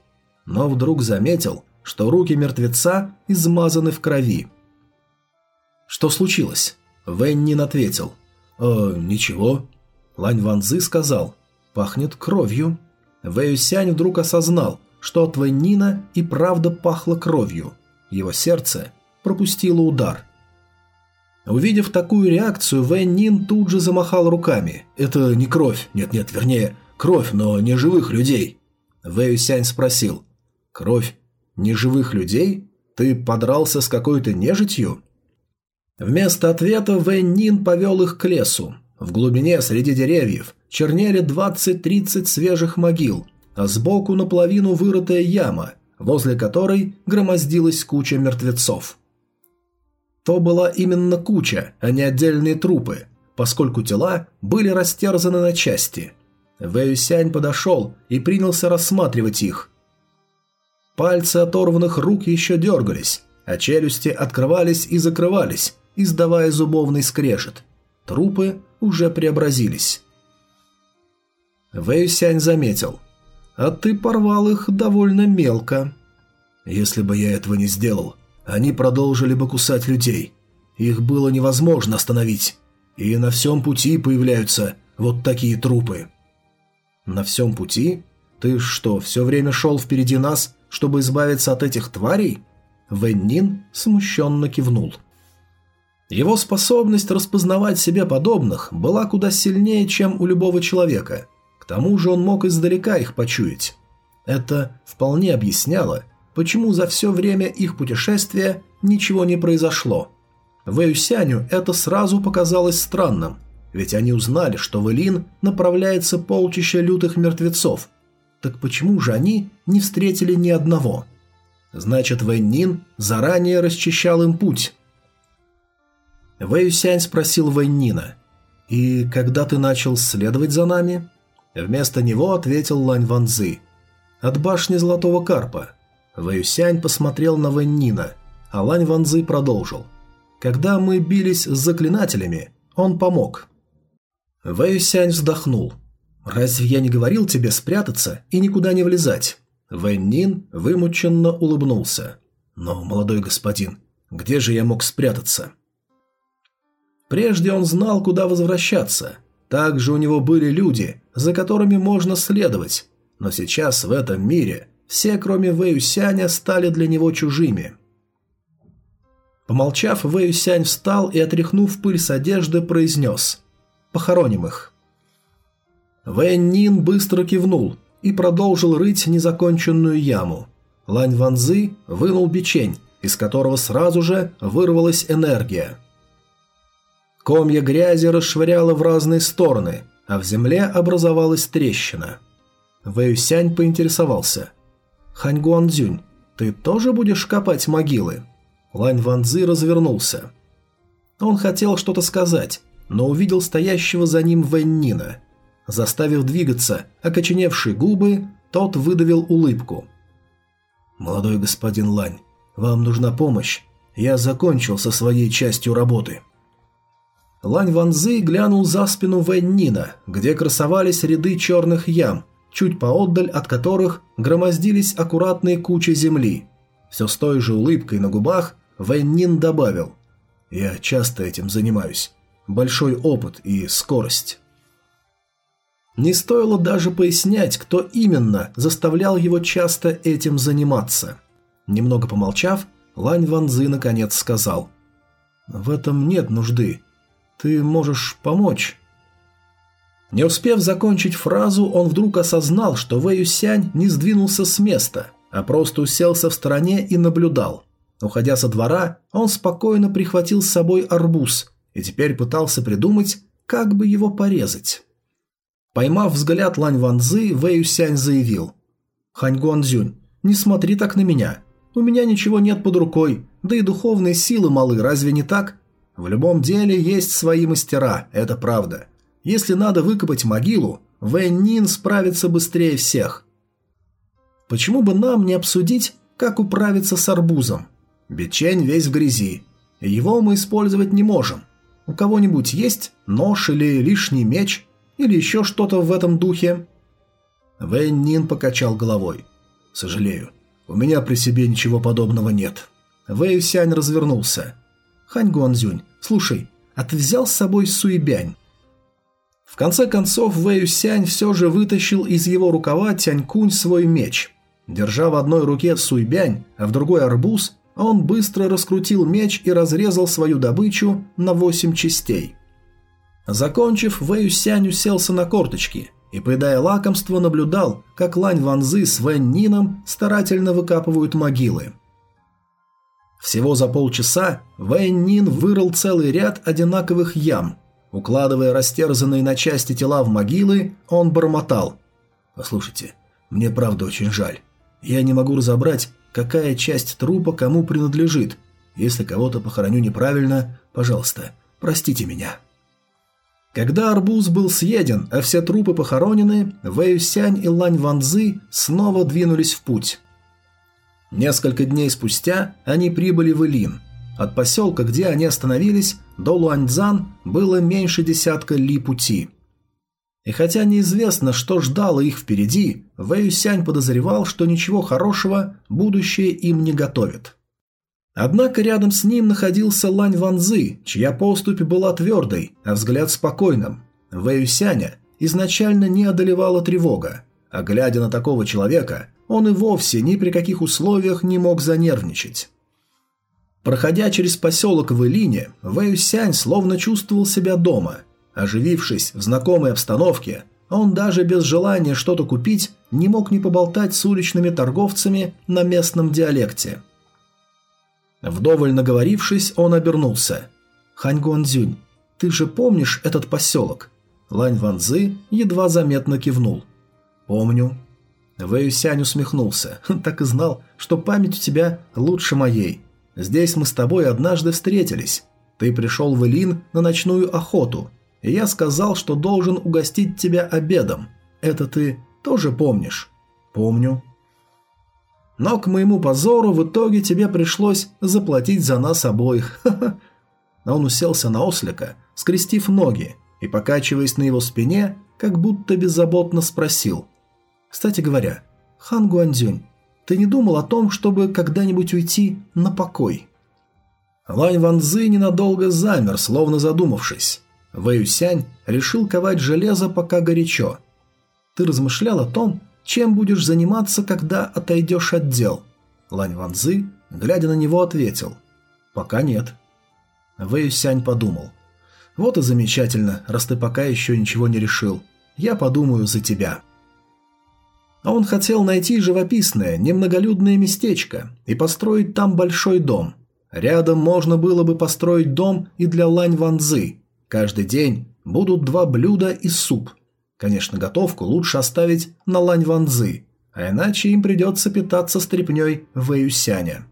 Но вдруг заметил, что руки мертвеца измазаны в крови. «Что случилось?» Вэнь ответил. «Э, ничего». Лань Ванзы сказал. «Пахнет кровью». Вэй вдруг осознал, что от Вэнь и правда пахло кровью. Его сердце пропустило удар. Увидев такую реакцию, Вэнь Нин тут же замахал руками. «Это не кровь. Нет-нет, вернее, кровь, но не живых людей». Вэй Сянь спросил. «Кровь неживых людей? Ты подрался с какой-то нежитью?» Вместо ответа Вэнь Нин повел их к лесу. В глубине среди деревьев чернели 20-30 свежих могил, а сбоку наполовину вырытая яма, возле которой громоздилась куча мертвецов. То была именно куча, а не отдельные трупы, поскольку тела были растерзаны на части. Вэюсянь подошел и принялся рассматривать их. Пальцы оторванных рук еще дергались, а челюсти открывались и закрывались, издавая зубовный скрежет. Трупы уже преобразились. Вэйсянь заметил. «А ты порвал их довольно мелко». «Если бы я этого не сделал, они продолжили бы кусать людей. Их было невозможно остановить. И на всем пути появляются вот такие трупы». «На всем пути? Ты что, все время шел впереди нас, чтобы избавиться от этих тварей?» Вэннин смущенно кивнул. Его способность распознавать себе подобных была куда сильнее, чем у любого человека. Тому же он мог издалека их почуять. Это вполне объясняло, почему за все время их путешествия ничего не произошло. Вэюсяню это сразу показалось странным, ведь они узнали, что в Элин направляется полчища лютых мертвецов. Так почему же они не встретили ни одного? Значит, Вэньнин заранее расчищал им путь, Вэйюсянь спросил Вэньнина. «И когда ты начал следовать за нами?» Вместо него ответил Лань Ванзы. «От башни Золотого Карпа». Вэйюсянь посмотрел на Вэньнина, а Лань Ванзы продолжил. «Когда мы бились с заклинателями, он помог». Вэйюсянь вздохнул. «Разве я не говорил тебе спрятаться и никуда не влезать?» Вэньнин вымученно улыбнулся. «Но, молодой господин, где же я мог спрятаться?» Прежде он знал, куда возвращаться. Также у него были люди, за которыми можно следовать. Но сейчас в этом мире все, кроме Вэюсяня, стали для него чужими. Помолчав, Вэюсянь встал и, отряхнув пыль с одежды, произнес «Похороним их». Вэнь быстро кивнул и продолжил рыть незаконченную яму. Лань Ванзы вынул бичень, из которого сразу же вырвалась энергия – Комья грязи расшвыряло в разные стороны, а в земле образовалась трещина. Вэйюсянь поинтересовался. «Хань Гуанзюнь, ты тоже будешь копать могилы?» Лань Ванзы развернулся. Он хотел что-то сказать, но увидел стоящего за ним Вэньнина. Заставив двигаться окоченевшие губы, тот выдавил улыбку. «Молодой господин Лань, вам нужна помощь. Я закончил со своей частью работы». Лань Ванзы глянул за спину Вэньнина, где красовались ряды черных ям, чуть поотдаль от которых громоздились аккуратные кучи земли. Все с той же улыбкой на губах Вэньнин добавил «Я часто этим занимаюсь. Большой опыт и скорость». Не стоило даже пояснять, кто именно заставлял его часто этим заниматься. Немного помолчав, Лань Ванзы наконец сказал «В этом нет нужды. Ты можешь помочь?» Не успев закончить фразу, он вдруг осознал, что Вэй Юсянь не сдвинулся с места, а просто уселся в стороне и наблюдал. Уходя со двора, он спокойно прихватил с собой арбуз и теперь пытался придумать, как бы его порезать. Поймав взгляд Лань Ванзы, Вэй Юсянь заявил. «Хань Гуанзюнь, не смотри так на меня. У меня ничего нет под рукой, да и духовные силы малы, разве не так? В любом деле есть свои мастера, это правда. Если надо выкопать могилу, Вэн Нин справится быстрее всех. Почему бы нам не обсудить, как управиться с арбузом? Бичень весь в грязи. Его мы использовать не можем. У кого-нибудь есть нож или лишний меч, или еще что-то в этом духе?» Вэн Нин покачал головой. «Сожалею, у меня при себе ничего подобного нет». Вэй Сянь развернулся. «Хань Гуанзюнь, Слушай, а ты взял с собой Суйбянь?» В конце концов, Вэй Сянь все же вытащил из его рукава Тянькунь свой меч. Держа в одной руке Суйбянь, а в другой арбуз, он быстро раскрутил меч и разрезал свою добычу на восемь частей. Закончив, Вэй Сянь уселся на корточки и, поедая лакомство, наблюдал, как Лань Ванзы с Вэнь Нином старательно выкапывают могилы. Всего за полчаса Вэнь Нин вырыл целый ряд одинаковых ям. Укладывая растерзанные на части тела в могилы, он бормотал. «Послушайте, мне правда очень жаль. Я не могу разобрать, какая часть трупа кому принадлежит. Если кого-то похороню неправильно, пожалуйста, простите меня». Когда арбуз был съеден, а все трупы похоронены, Вэйюсянь и Лань Ванзы снова двинулись в путь. Несколько дней спустя они прибыли в Илин. От поселка, где они остановились, до Луаньцзан было меньше десятка ли пути. И хотя неизвестно, что ждало их впереди, Вэйюсянь подозревал, что ничего хорошего будущее им не готовит. Однако рядом с ним находился Лань Ванзы, чья поступь была твердой, а взгляд спокойным. Вэйюсяня изначально не одолевала тревога, а глядя на такого человека, он и вовсе ни при каких условиях не мог занервничать. Проходя через поселок в Илине, Вэйюсянь словно чувствовал себя дома. Оживившись в знакомой обстановке, он даже без желания что-то купить не мог не поболтать с уличными торговцами на местном диалекте – Вдоволь наговорившись, он обернулся. «Хань Гуанзюнь, ты же помнишь этот поселок?» Лань Ванзы едва заметно кивнул. «Помню». Вэй Сянь усмехнулся. «Так и знал, что память у тебя лучше моей. Здесь мы с тобой однажды встретились. Ты пришел в Илин на ночную охоту, и я сказал, что должен угостить тебя обедом. Это ты тоже помнишь?» «Помню». Но к моему позору в итоге тебе пришлось заплатить за нас обоих. Он уселся на ослика, скрестив ноги, и, покачиваясь на его спине, как будто беззаботно спросил. «Кстати говоря, Хан Гуандзюнь, ты не думал о том, чтобы когда-нибудь уйти на покой?» Лань Ванзы ненадолго замер, словно задумавшись. Вэюсянь решил ковать железо пока горячо. «Ты размышлял о том, чем будешь заниматься, когда отойдешь от дел?» Лань Ванзы, глядя на него, ответил. «Пока нет». Вэй Сянь подумал. «Вот и замечательно, раз ты пока еще ничего не решил. Я подумаю за тебя». А он хотел найти живописное, немноголюдное местечко и построить там большой дом. Рядом можно было бы построить дом и для Лань Ванзы. Каждый день будут два блюда и суп. Конечно, готовку лучше оставить на Лань Ванзы, а иначе им придется питаться стряпней Вэюсяня.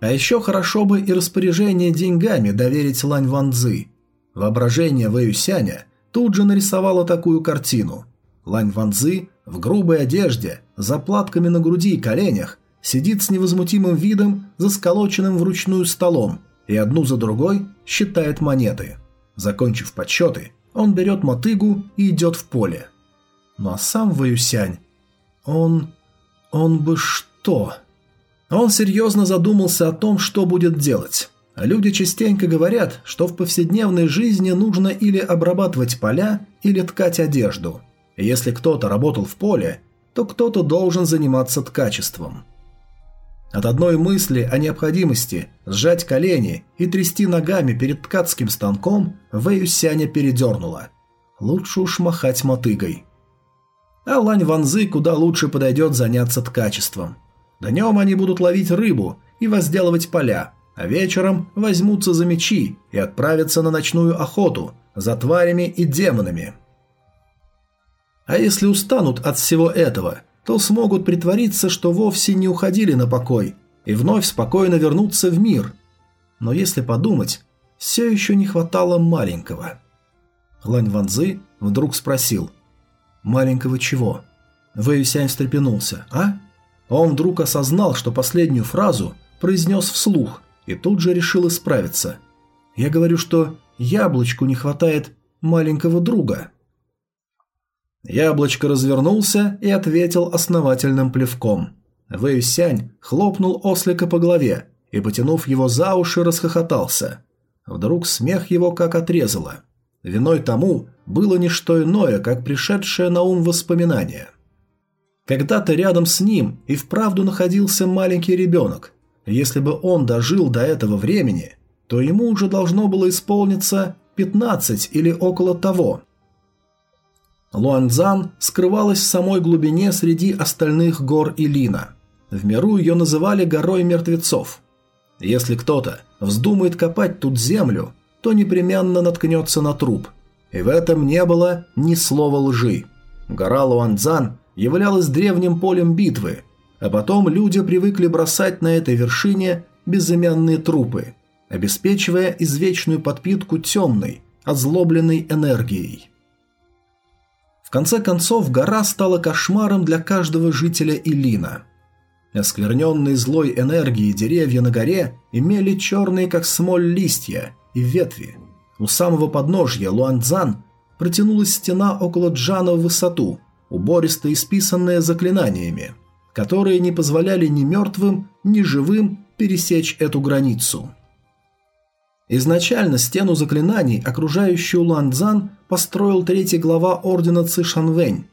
А еще хорошо бы и распоряжение деньгами доверить Лань Ванзы. Воображение Вэюсяня тут же нарисовало такую картину. Лань Ванзы в грубой одежде, заплатками на груди и коленях, сидит с невозмутимым видом за сколоченным вручную столом и одну за другой считает монеты. Закончив подсчеты, он берет мотыгу и идет в поле. Ну а сам Ваюсянь, он... он бы что? Он серьезно задумался о том, что будет делать. Люди частенько говорят, что в повседневной жизни нужно или обрабатывать поля, или ткать одежду. Если кто-то работал в поле, то кто-то должен заниматься ткачеством. От одной мысли о необходимости сжать колени и трясти ногами перед ткацким станком Вэюсяня передернула. Лучше уж махать мотыгой. А Лань Ванзы куда лучше подойдет заняться ткачеством. Днем они будут ловить рыбу и возделывать поля, а вечером возьмутся за мечи и отправятся на ночную охоту за тварями и демонами. А если устанут от всего этого – то смогут притвориться, что вовсе не уходили на покой и вновь спокойно вернуться в мир. Но если подумать, все еще не хватало маленького. Лань Ванзы вдруг спросил. «Маленького чего?» Вэйюсянь встрепенулся. «А?» Он вдруг осознал, что последнюю фразу произнес вслух и тут же решил исправиться. «Я говорю, что яблочку не хватает маленького друга». Яблочко развернулся и ответил основательным плевком. Вэйсянь хлопнул ослика по голове и, потянув его за уши, расхохотался. Вдруг смех его как отрезало. Виной тому было не что иное, как пришедшее на ум воспоминание. Когда-то рядом с ним и вправду находился маленький ребенок. Если бы он дожил до этого времени, то ему уже должно было исполниться 15 или около того. Луанцзан скрывалась в самой глубине среди остальных гор Илина. В миру ее называли горой мертвецов. Если кто-то вздумает копать тут землю, то непременно наткнется на труп. И в этом не было ни слова лжи. Гора Луанцзан являлась древним полем битвы, а потом люди привыкли бросать на этой вершине безымянные трупы, обеспечивая извечную подпитку темной, озлобленной энергией. В конце концов, гора стала кошмаром для каждого жителя Илина. Оскверненные злой энергией деревья на горе имели черные, как смоль, листья и ветви. У самого подножья Луанцзан протянулась стена около Джана в высоту, убористо исписанная заклинаниями, которые не позволяли ни мертвым, ни живым пересечь эту границу. Изначально стену заклинаний, окружающую Луанцзан, построил третий глава ордена Цишанвэнь.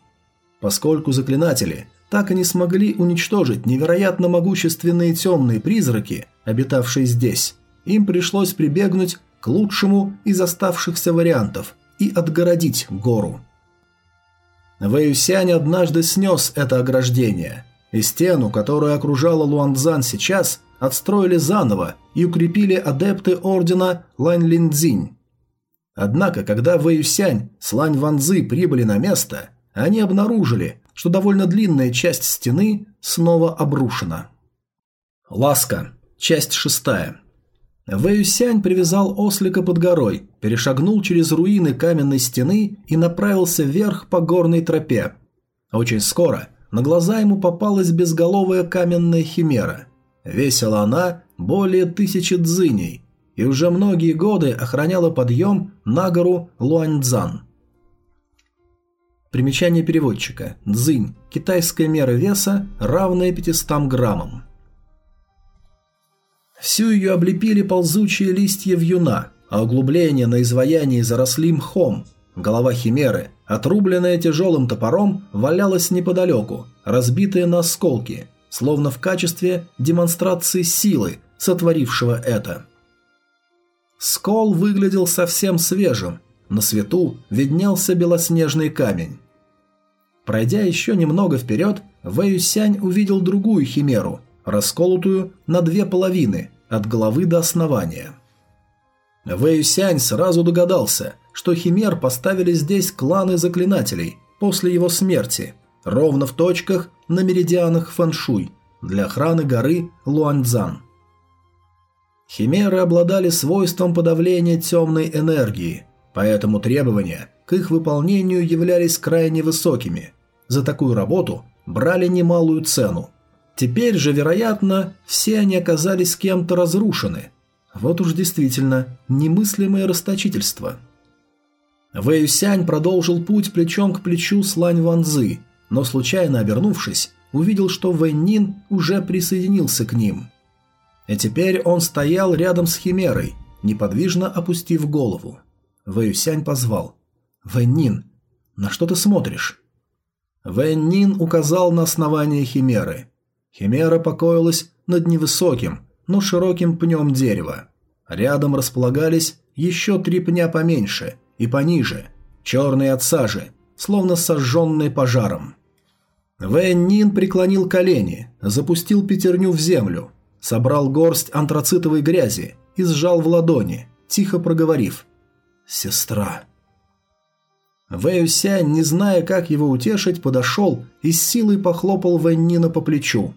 Поскольку заклинатели так и не смогли уничтожить невероятно могущественные темные призраки, обитавшие здесь, им пришлось прибегнуть к лучшему из оставшихся вариантов и отгородить гору. Вэюсянь однажды снес это ограждение, и стену, которая окружала Луанцзан сейчас, отстроили заново и укрепили адепты ордена Лань Линдзинь. Однако, когда Вэюсянь с Лань Ванзы прибыли на место, они обнаружили, что довольно длинная часть стены снова обрушена. Ласка. Часть шестая. Вэюсянь привязал ослика под горой, перешагнул через руины каменной стены и направился вверх по горной тропе. Очень скоро на глаза ему попалась безголовая каменная химера. Весила она более тысячи дзыней и уже многие годы охраняла подъем на гору Луаньцзан. Примечание переводчика. Дзынь – китайская мера веса, равная 500 граммам. Всю ее облепили ползучие листья вьюна, а углубление на изваянии заросли мхом. Голова химеры, отрубленная тяжелым топором, валялась неподалеку, разбитая на осколки, словно в качестве демонстрации силы, сотворившего это. Скол выглядел совсем свежим, на свету виднелся белоснежный камень. Пройдя еще немного вперед, Вэйюсянь увидел другую химеру, расколотую на две половины, от головы до основания. Вэйюсянь сразу догадался, что химер поставили здесь кланы заклинателей после его смерти, ровно в точках на меридианах фэншуй для охраны горы Луаньцзан. Химеры обладали свойством подавления темной энергии, поэтому требования к их выполнению являлись крайне высокими. За такую работу брали немалую цену. Теперь же, вероятно, все они оказались кем-то разрушены. Вот уж действительно немыслимое расточительство. Вэйюсянь продолжил путь плечом к плечу с Лань Ванзы, но случайно обернувшись, увидел, что Вэньнин уже присоединился к ним. И теперь он стоял рядом с Химерой, неподвижно опустив голову. Вэйюсянь позвал. «Вэньнин, на что ты смотришь?» Вэньнин указал на основание Химеры. Химера покоилась над невысоким, но широким пнем дерева. Рядом располагались еще три пня поменьше и пониже, черные от сажи, словно сожженные пожаром. Вэн Нин преклонил колени, запустил пятерню в землю, собрал горсть антрацитовой грязи и сжал в ладони, тихо проговорив «Сестра». Вэюсянь, не зная, как его утешить, подошел и с силой похлопал Вэньнина по плечу.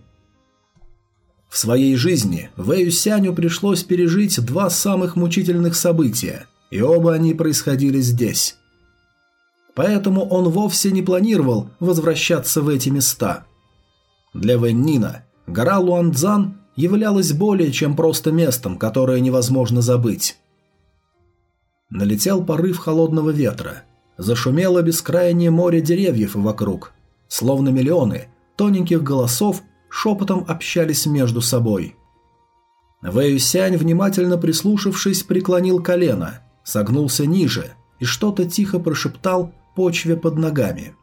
В своей жизни Вэюсяню пришлось пережить два самых мучительных события, и оба они происходили здесь поэтому он вовсе не планировал возвращаться в эти места. Для Вэньнина гора Луанцзан являлась более чем просто местом, которое невозможно забыть. Налетел порыв холодного ветра, зашумело бескрайнее море деревьев вокруг, словно миллионы тоненьких голосов шепотом общались между собой. Вэйюсянь, внимательно прислушавшись, преклонил колено, согнулся ниже и что-то тихо прошептал почве под ногами.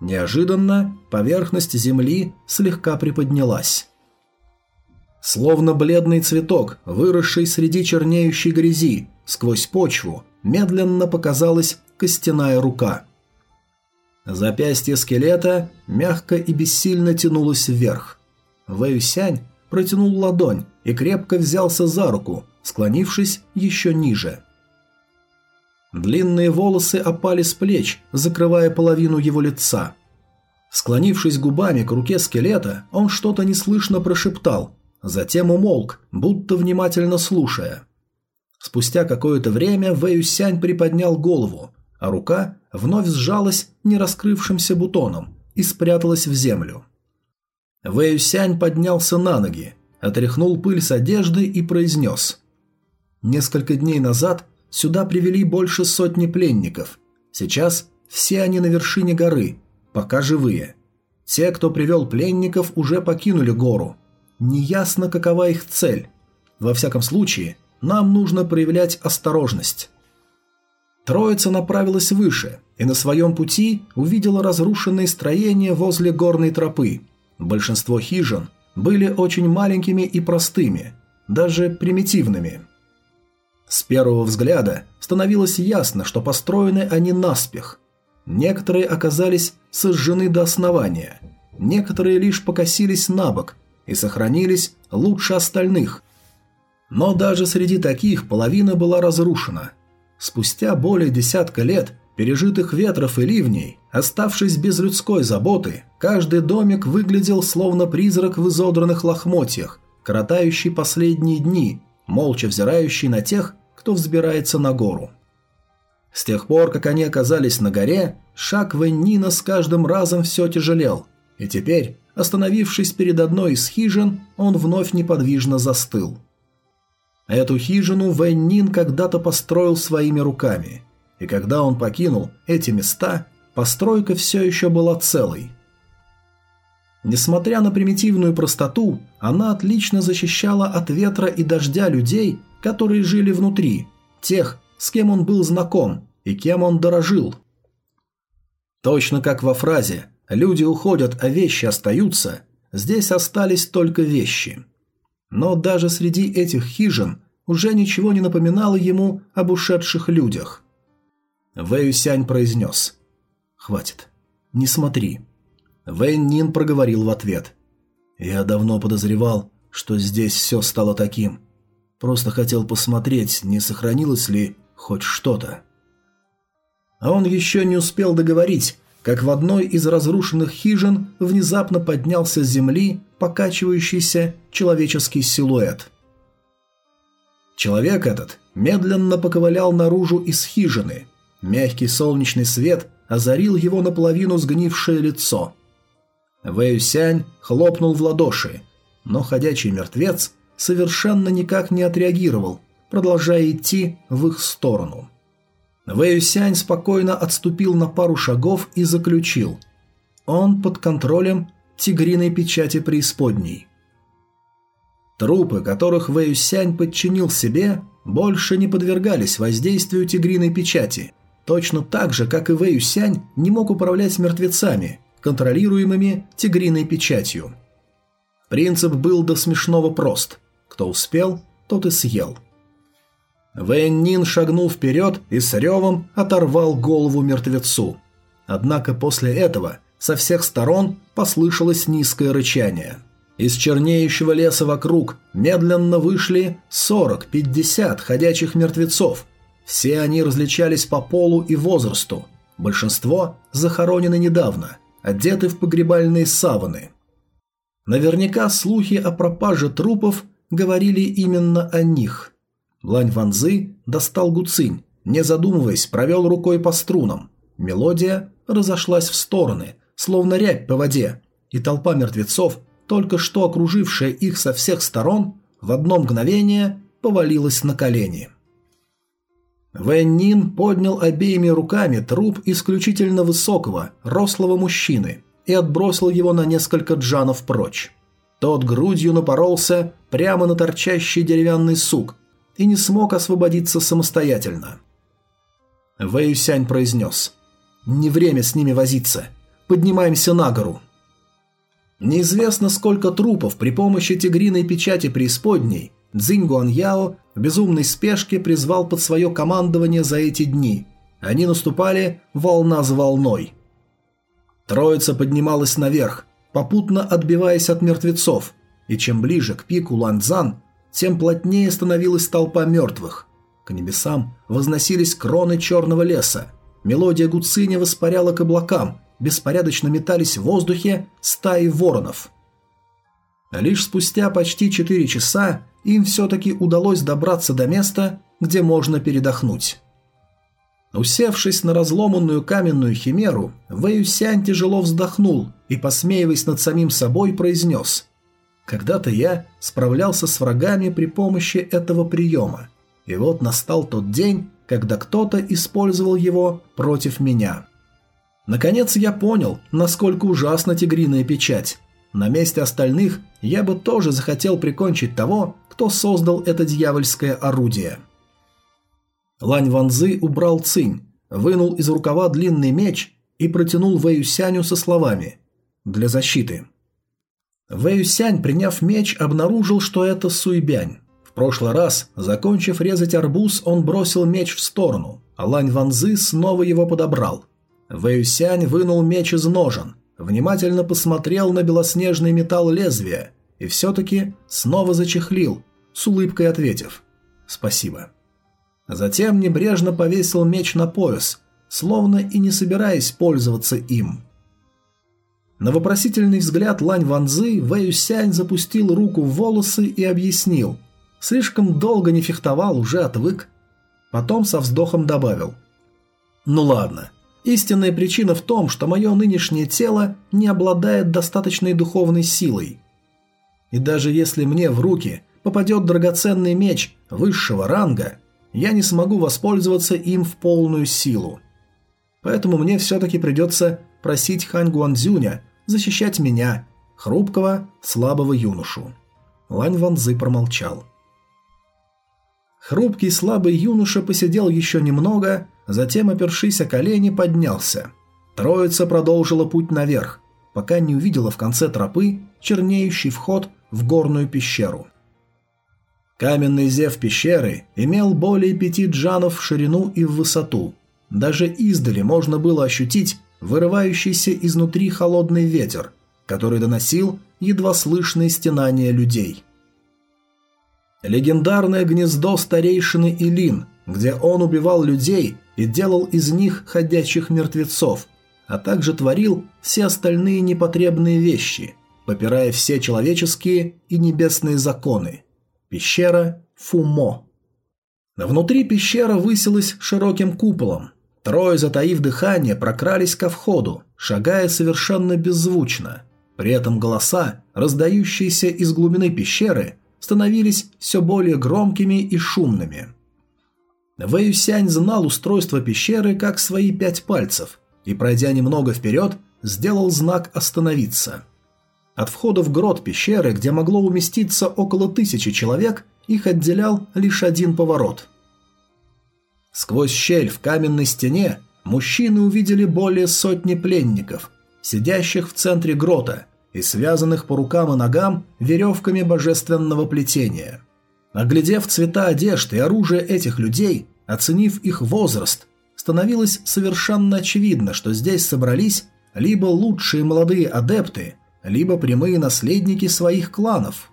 Неожиданно поверхность земли слегка приподнялась. Словно бледный цветок, выросший среди чернеющей грязи, сквозь почву, медленно показалась костяная рука. Запястье скелета мягко и бессильно тянулось вверх. Вэюсянь протянул ладонь и крепко взялся за руку, склонившись еще ниже. Длинные волосы опали с плеч, закрывая половину его лица. Склонившись губами к руке скелета, он что-то неслышно прошептал, затем умолк, будто внимательно слушая. Спустя какое-то время Вэюсянь приподнял голову, а рука вновь сжалась нераскрывшимся бутоном и спряталась в землю. Вэюсянь поднялся на ноги, отряхнул пыль с одежды и произнес. «Несколько дней назад сюда привели больше сотни пленников. Сейчас все они на вершине горы, пока живые. Те, кто привел пленников, уже покинули гору. Неясно, какова их цель. Во всяком случае, нам нужно проявлять осторожность». Троица направилась выше и на своем пути увидела разрушенные строения возле горной тропы – Большинство хижин были очень маленькими и простыми, даже примитивными. С первого взгляда становилось ясно, что построены они наспех. Некоторые оказались сожжены до основания, некоторые лишь покосились на бок и сохранились лучше остальных. Но даже среди таких половина была разрушена. Спустя более десятка лет пережитых ветров и ливней, оставшись без людской заботы, каждый домик выглядел словно призрак в изодранных лохмотьях, коротающий последние дни, молча взирающий на тех, кто взбирается на гору. С тех пор, как они оказались на горе, шаг Веннина с каждым разом все тяжелел, и теперь, остановившись перед одной из хижин, он вновь неподвижно застыл. Эту хижину Веннин когда-то построил своими руками – и когда он покинул эти места, постройка все еще была целой. Несмотря на примитивную простоту, она отлично защищала от ветра и дождя людей, которые жили внутри, тех, с кем он был знаком и кем он дорожил. Точно как во фразе «люди уходят, а вещи остаются», здесь остались только вещи. Но даже среди этих хижин уже ничего не напоминало ему об ушедших людях. Вэй Сянь произнес. «Хватит. Не смотри». Вэй Нин проговорил в ответ. «Я давно подозревал, что здесь все стало таким. Просто хотел посмотреть, не сохранилось ли хоть что-то». А он еще не успел договорить, как в одной из разрушенных хижин внезапно поднялся с земли покачивающийся человеческий силуэт. Человек этот медленно поковылял наружу из хижины – Мягкий солнечный свет озарил его наполовину сгнившее лицо. Вэйюсянь хлопнул в ладоши, но ходячий мертвец совершенно никак не отреагировал, продолжая идти в их сторону. Вэйюсянь спокойно отступил на пару шагов и заключил. Он под контролем тигриной печати преисподней. Трупы, которых Вэйюсянь подчинил себе, больше не подвергались воздействию тигриной печати – Точно так же, как и Вэй Сянь не мог управлять мертвецами, контролируемыми тигриной печатью. Принцип был до смешного прост. Кто успел, тот и съел. Вэнь шагнул вперед и с ревом оторвал голову мертвецу. Однако после этого со всех сторон послышалось низкое рычание. Из чернеющего леса вокруг медленно вышли 40-50 ходячих мертвецов – все они различались по полу и возрасту. Большинство захоронены недавно, одеты в погребальные саваны. Наверняка слухи о пропаже трупов говорили именно о них. Лань Ванзы достал гуцинь, не задумываясь, провел рукой по струнам. Мелодия разошлась в стороны, словно рябь по воде, и толпа мертвецов, только что окружившая их со всех сторон, в одно мгновение повалилась на колени. Вэн Нин поднял обеими руками труп исключительно высокого, рослого мужчины и отбросил его на несколько джанов прочь. Тот грудью напоролся прямо на торчащий деревянный сук и не смог освободиться самостоятельно. Вэй Сянь произнес «Не время с ними возиться. Поднимаемся на гору». Неизвестно, сколько трупов при помощи тигриной печати преисподней Цзинь Гуаньяо в безумной спешке призвал под свое командование за эти дни. Они наступали волна за волной. Троица поднималась наверх, попутно отбиваясь от мертвецов, и чем ближе к пику Ланзан, тем плотнее становилась толпа мертвых. К небесам возносились кроны черного леса. Мелодия гуциня воспаряла к облакам, беспорядочно метались в воздухе стаи воронов. Лишь спустя почти четыре часа им все-таки удалось добраться до места, где можно передохнуть. Усевшись на разломанную каменную химеру, Вэюсянь тяжело вздохнул и, посмеиваясь над самим собой, произнес «Когда-то я справлялся с врагами при помощи этого приема, и вот настал тот день, когда кто-то использовал его против меня». Наконец я понял, насколько ужасна тигриная печать. На месте остальных я бы тоже захотел прикончить того, кто создал это дьявольское орудие. Лань Ванзы убрал цинь, вынул из рукава длинный меч и протянул Вэюсяню со словами «Для защиты». Вэюсянь, приняв меч, обнаружил, что это Суйбянь. В прошлый раз, закончив резать арбуз, он бросил меч в сторону, а Лань Ванзы снова его подобрал. Вэюсянь вынул меч из ножен, внимательно посмотрел на белоснежный металл лезвия и все-таки снова зачехлил, с улыбкой ответив «Спасибо». Затем небрежно повесил меч на пояс, словно и не собираясь пользоваться им. На вопросительный взгляд Лань Ванзы Вэй Сянь запустил руку в волосы и объяснил. Слишком долго не фехтовал, уже отвык. Потом со вздохом добавил. «Ну ладно, истинная причина в том, что мое нынешнее тело не обладает достаточной духовной силой. И даже если мне в руки попадет драгоценный меч высшего ранга, я не смогу воспользоваться им в полную силу. Поэтому мне все-таки придется просить Хань Гуанзюня защищать меня, хрупкого, слабого юношу. Лань Ванзы промолчал. Хрупкий, слабый юноша посидел еще немного, затем, опершись о колени, поднялся. Троица продолжила путь наверх, пока не увидела в конце тропы чернеющий вход в горную пещеру. Каменный зев пещеры имел более пяти джанов в ширину и в высоту. Даже издали можно было ощутить вырывающийся изнутри холодный ветер, который доносил едва слышные стенания людей. Легендарное гнездо старейшины Илин, где он убивал людей и делал из них ходячих мертвецов, а также творил все остальные непотребные вещи, попирая все человеческие и небесные законы – Пещера Фумо. Внутри пещера высилась широким куполом. Трое, затаив дыхание, прокрались ко входу, шагая совершенно беззвучно. При этом голоса, раздающиеся из глубины пещеры, становились все более громкими и шумными. Вэйюсянь знал устройство пещеры как свои пять пальцев и, пройдя немного вперед, сделал знак «Остановиться». От входа в грот пещеры, где могло уместиться около тысячи человек, их отделял лишь один поворот. Сквозь щель в каменной стене мужчины увидели более сотни пленников, сидящих в центре грота и связанных по рукам и ногам веревками божественного плетения. Оглядев цвета одежды и оружия этих людей, оценив их возраст, становилось совершенно очевидно, что здесь собрались либо лучшие молодые адепты – либо прямые наследники своих кланов.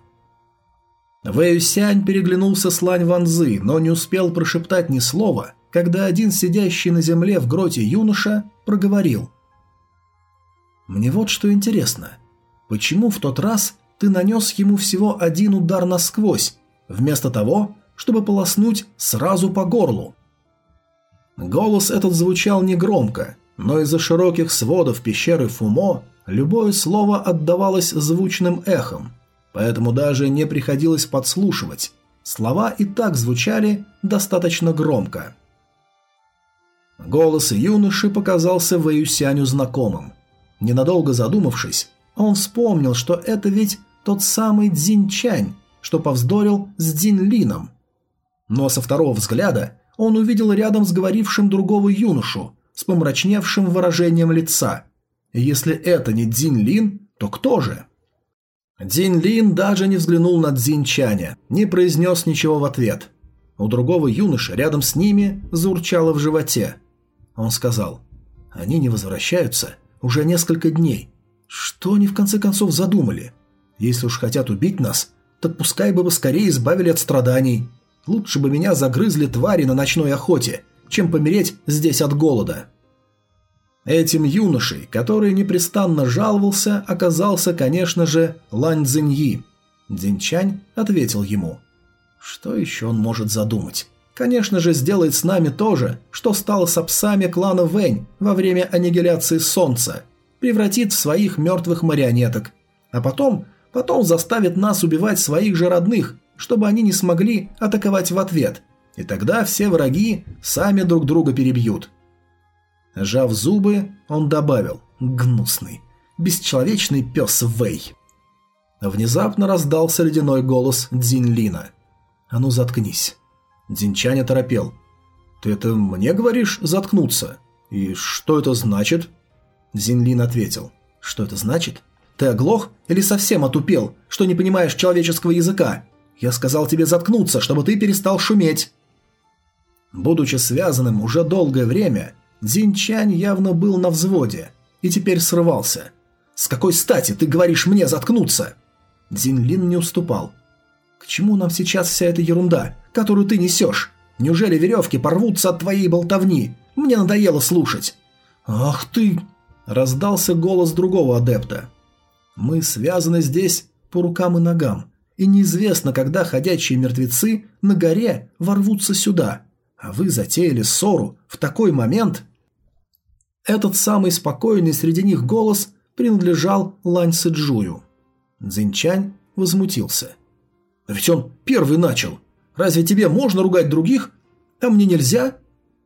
Вэйюсянь переглянулся с Лань Ванзы, но не успел прошептать ни слова, когда один сидящий на земле в гроте юноша проговорил. «Мне вот что интересно. Почему в тот раз ты нанес ему всего один удар насквозь, вместо того, чтобы полоснуть сразу по горлу?» Голос этот звучал негромко, но из-за широких сводов пещеры Фумо Любое слово отдавалось звучным эхом, поэтому даже не приходилось подслушивать. Слова и так звучали достаточно громко. Голос юноши показался Вэюсяню знакомым. Ненадолго задумавшись, он вспомнил, что это ведь тот самый Цзиньчань, что повздорил с Цзиньлином. Но со второго взгляда он увидел рядом с говорившим другого юношу с помрачневшим выражением лица – если это не Дзин Лин, то кто же? Дзин Лин даже не взглянул на Дзин Чаня, не произнес ничего в ответ. У другого юноши рядом с ними заурчало в животе. Он сказал, «Они не возвращаются уже несколько дней. Что они в конце концов задумали? Если уж хотят убить нас, так пускай бы скорее избавили от страданий. Лучше бы меня загрызли твари на ночной охоте, чем помереть здесь от голода. Этим юношей, который непрестанно жаловался, оказался, конечно же, Лань Цзиньи. Динчань ответил ему. Что еще он может задумать? Конечно же, сделает с нами то же, что стало с псами клана Вэнь во время аннигиляции Солнца. Превратит в своих мертвых марионеток. А потом, потом заставит нас убивать своих же родных, чтобы они не смогли атаковать в ответ. И тогда все враги сами друг друга перебьют. Жав зубы, он добавил «Гнусный, бесчеловечный пес Вэй». Внезапно раздался ледяной голос Дзинлина. «А ну заткнись». Дзинчань торопел. «Ты это мне говоришь заткнуться? И что это значит?» Дзинлин ответил. «Что это значит? Ты оглох или совсем отупел, что не понимаешь человеческого языка? Я сказал тебе заткнуться, чтобы ты перестал шуметь». Будучи связанным уже долгое время, Дзинчань явно был на взводе и теперь срывался. «С какой стати ты говоришь мне заткнуться?» Дзинлин не уступал. «К чему нам сейчас вся эта ерунда, которую ты несешь? Неужели веревки порвутся от твоей болтовни? Мне надоело слушать». «Ах ты!» – раздался голос другого адепта. «Мы связаны здесь по рукам и ногам, и неизвестно, когда ходячие мертвецы на горе ворвутся сюда, а вы затеяли ссору в такой момент...» Этот самый спокойный среди них голос принадлежал Лань Сэджую. Цзиньчань возмутился. «Но ведь он первый начал. Разве тебе можно ругать других, а мне нельзя?»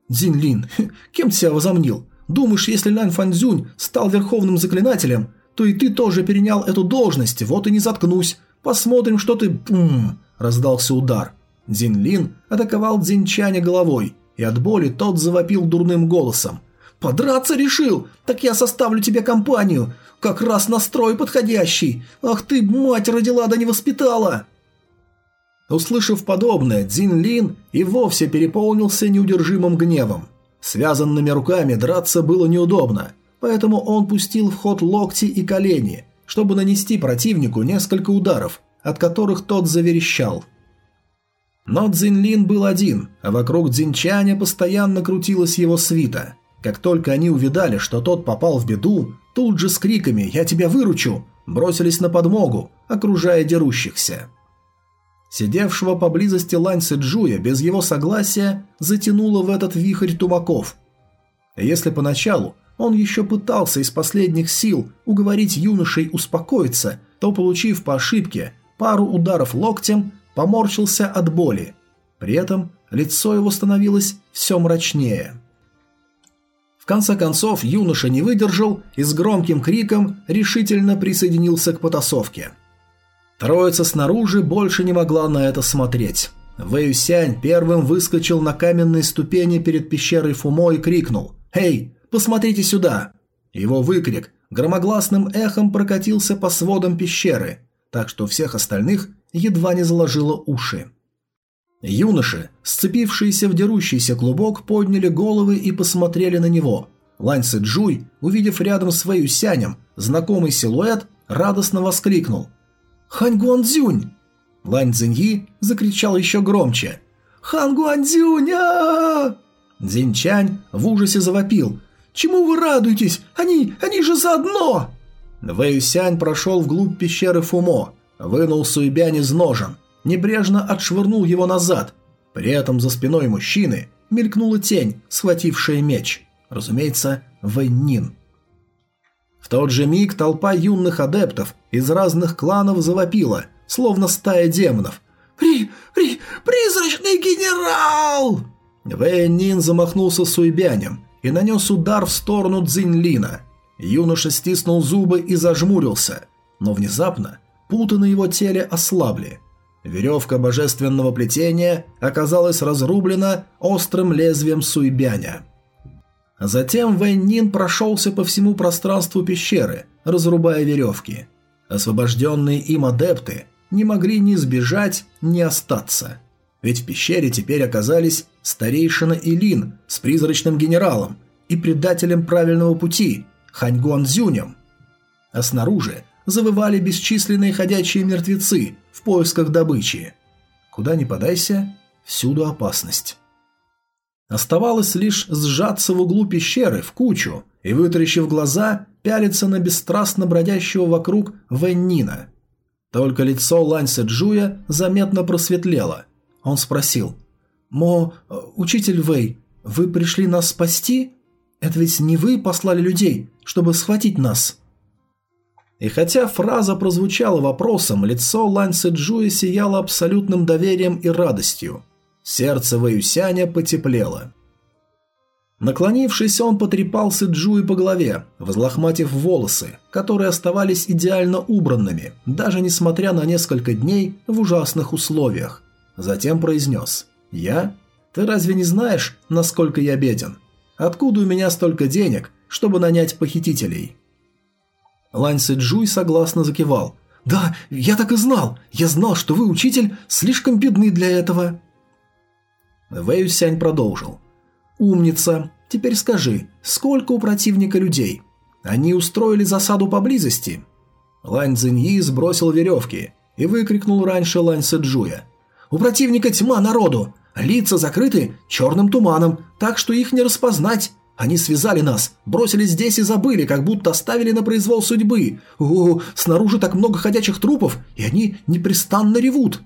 «Дзинлин, кем ты себя возомнил? Думаешь, если Лянь Фанзюнь стал верховным заклинателем, то и ты тоже перенял эту должность, вот и не заткнусь. Посмотрим, что ты...» Пум! раздался удар. Дзинлин атаковал Дзинчаня головой, и от боли тот завопил дурным голосом. «Подраться решил? Так я составлю тебе компанию. Как раз настрой подходящий. Ах ты, мать родила да не воспитала!» Услышав подобное, Дзин Лин и вовсе переполнился неудержимым гневом. Связанными руками драться было неудобно, поэтому он пустил в ход локти и колени, чтобы нанести противнику несколько ударов, от которых тот заверещал. Но Цзиньлин был один, а вокруг Цзиньчаня постоянно крутилась его свита. Как только они увидали, что тот попал в беду, тут же с криками «Я тебя выручу!» бросились на подмогу, окружая дерущихся. Сидевшего поблизости Лань Сэджуя без его согласия затянуло в этот вихрь тумаков. Если поначалу он еще пытался из последних сил уговорить юношей успокоиться, то, получив по ошибке пару ударов локтем, поморщился от боли. При этом лицо его становилось все мрачнее. В конце концов, юноша не выдержал и с громким криком решительно присоединился к потасовке. Троица снаружи больше не могла на это смотреть. Вэйюсянь первым выскочил на каменные ступени перед пещерой Фумо и крикнул «Эй, посмотрите сюда!». Его выкрик громогласным эхом прокатился по сводам пещеры, так что всех остальных едва не заложило уши. Юноши, сцепившиеся в дерущийся клубок, подняли головы и посмотрели на него. Лань Джуй, увидев рядом с Вэю Сянем знакомый силуэт, радостно воскликнул. «Хань Гуанзюнь!» Лань Цзиньи закричал еще громче. «Хан Гуанзюнь! а Цзиньчань в ужасе завопил. «Чему вы радуетесь? Они, они же заодно!» Вэй Сянь прошел вглубь пещеры Фумо, вынул Суйбянь из ножен, небрежно отшвырнул его назад. При этом за спиной мужчины мелькнула тень, схватившая меч. Разумеется, Вэньнин. В тот же миг толпа юных адептов из разных кланов завопила, словно стая демонов. «При... при... призрачный генерал!» Вэньнин замахнулся суйбянем и нанес удар в сторону Цзиньлина. Юноша стиснул зубы и зажмурился, но внезапно путы на его теле ослабли – Веревка божественного плетения оказалась разрублена острым лезвием суйбяня. Затем Вэнь прошелся по всему пространству пещеры, разрубая веревки. Освобожденные им адепты не могли ни сбежать, ни остаться. Ведь в пещере теперь оказались старейшина Илин с призрачным генералом и предателем правильного пути Хань Гуанзюнем. А снаружи завывали бесчисленные ходячие мертвецы в поисках добычи. Куда ни подайся, Всюду опасность. Оставалось лишь сжаться в углу пещеры в кучу и, вытаращив глаза, пялиться на бесстрастно бродящего вокруг Вэннина. Только лицо Ланьса Джуя заметно просветлело. Он спросил. «Мо, учитель Вэй, вы пришли нас спасти? Это ведь не вы послали людей, чтобы схватить нас?» И хотя фраза прозвучала вопросом, лицо Ланьса Джуя сияло абсолютным доверием и радостью. Сердце Вэюсяня потеплело. Наклонившись, он потрепал Сыджуи по голове, взлохматив волосы, которые оставались идеально убранными, даже несмотря на несколько дней в ужасных условиях. Затем произнес «Я? Ты разве не знаешь, насколько я беден? Откуда у меня столько денег, чтобы нанять похитителей?» Лань Сыджуй согласно закивал. «Да, я так и знал. Я знал, что вы, учитель, слишком бедны для этого». Вэй Сянь продолжил. «Умница. Теперь скажи, сколько у противника людей? Они устроили засаду поблизости?» Лань Цзиньи сбросил веревки и выкрикнул раньше Лань Сэджуя. «У противника тьма народу! Лица закрыты черным туманом, так что их не распознать. Они связали нас, бросили здесь и забыли, как будто оставили на произвол судьбы. О, снаружи так много ходячих трупов, и они непрестанно ревут».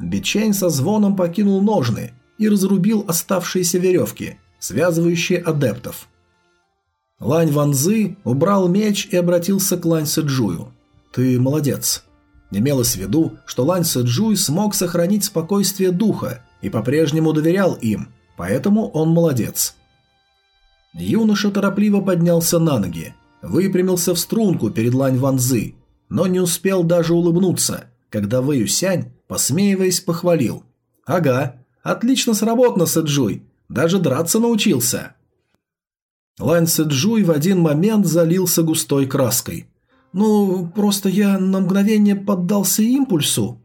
Бичень со звоном покинул ножны и разрубил оставшиеся веревки, связывающие адептов. Лань Ванзы убрал меч и обратился к Лань Сэджую. «Ты молодец». Имелось в виду, что Лань Сэджуй смог сохранить спокойствие духа и по-прежнему доверял им, поэтому он молодец. Юноша торопливо поднялся на ноги, выпрямился в струнку перед Лань Ванзы, но не успел даже улыбнуться, когда Вэй Юсянь, посмеиваясь, похвалил. «Ага, отлично сработано, Сэджуй, даже драться научился». Лань Сэджуй в один момент залился густой краской. «Ну, просто я на мгновение поддался импульсу».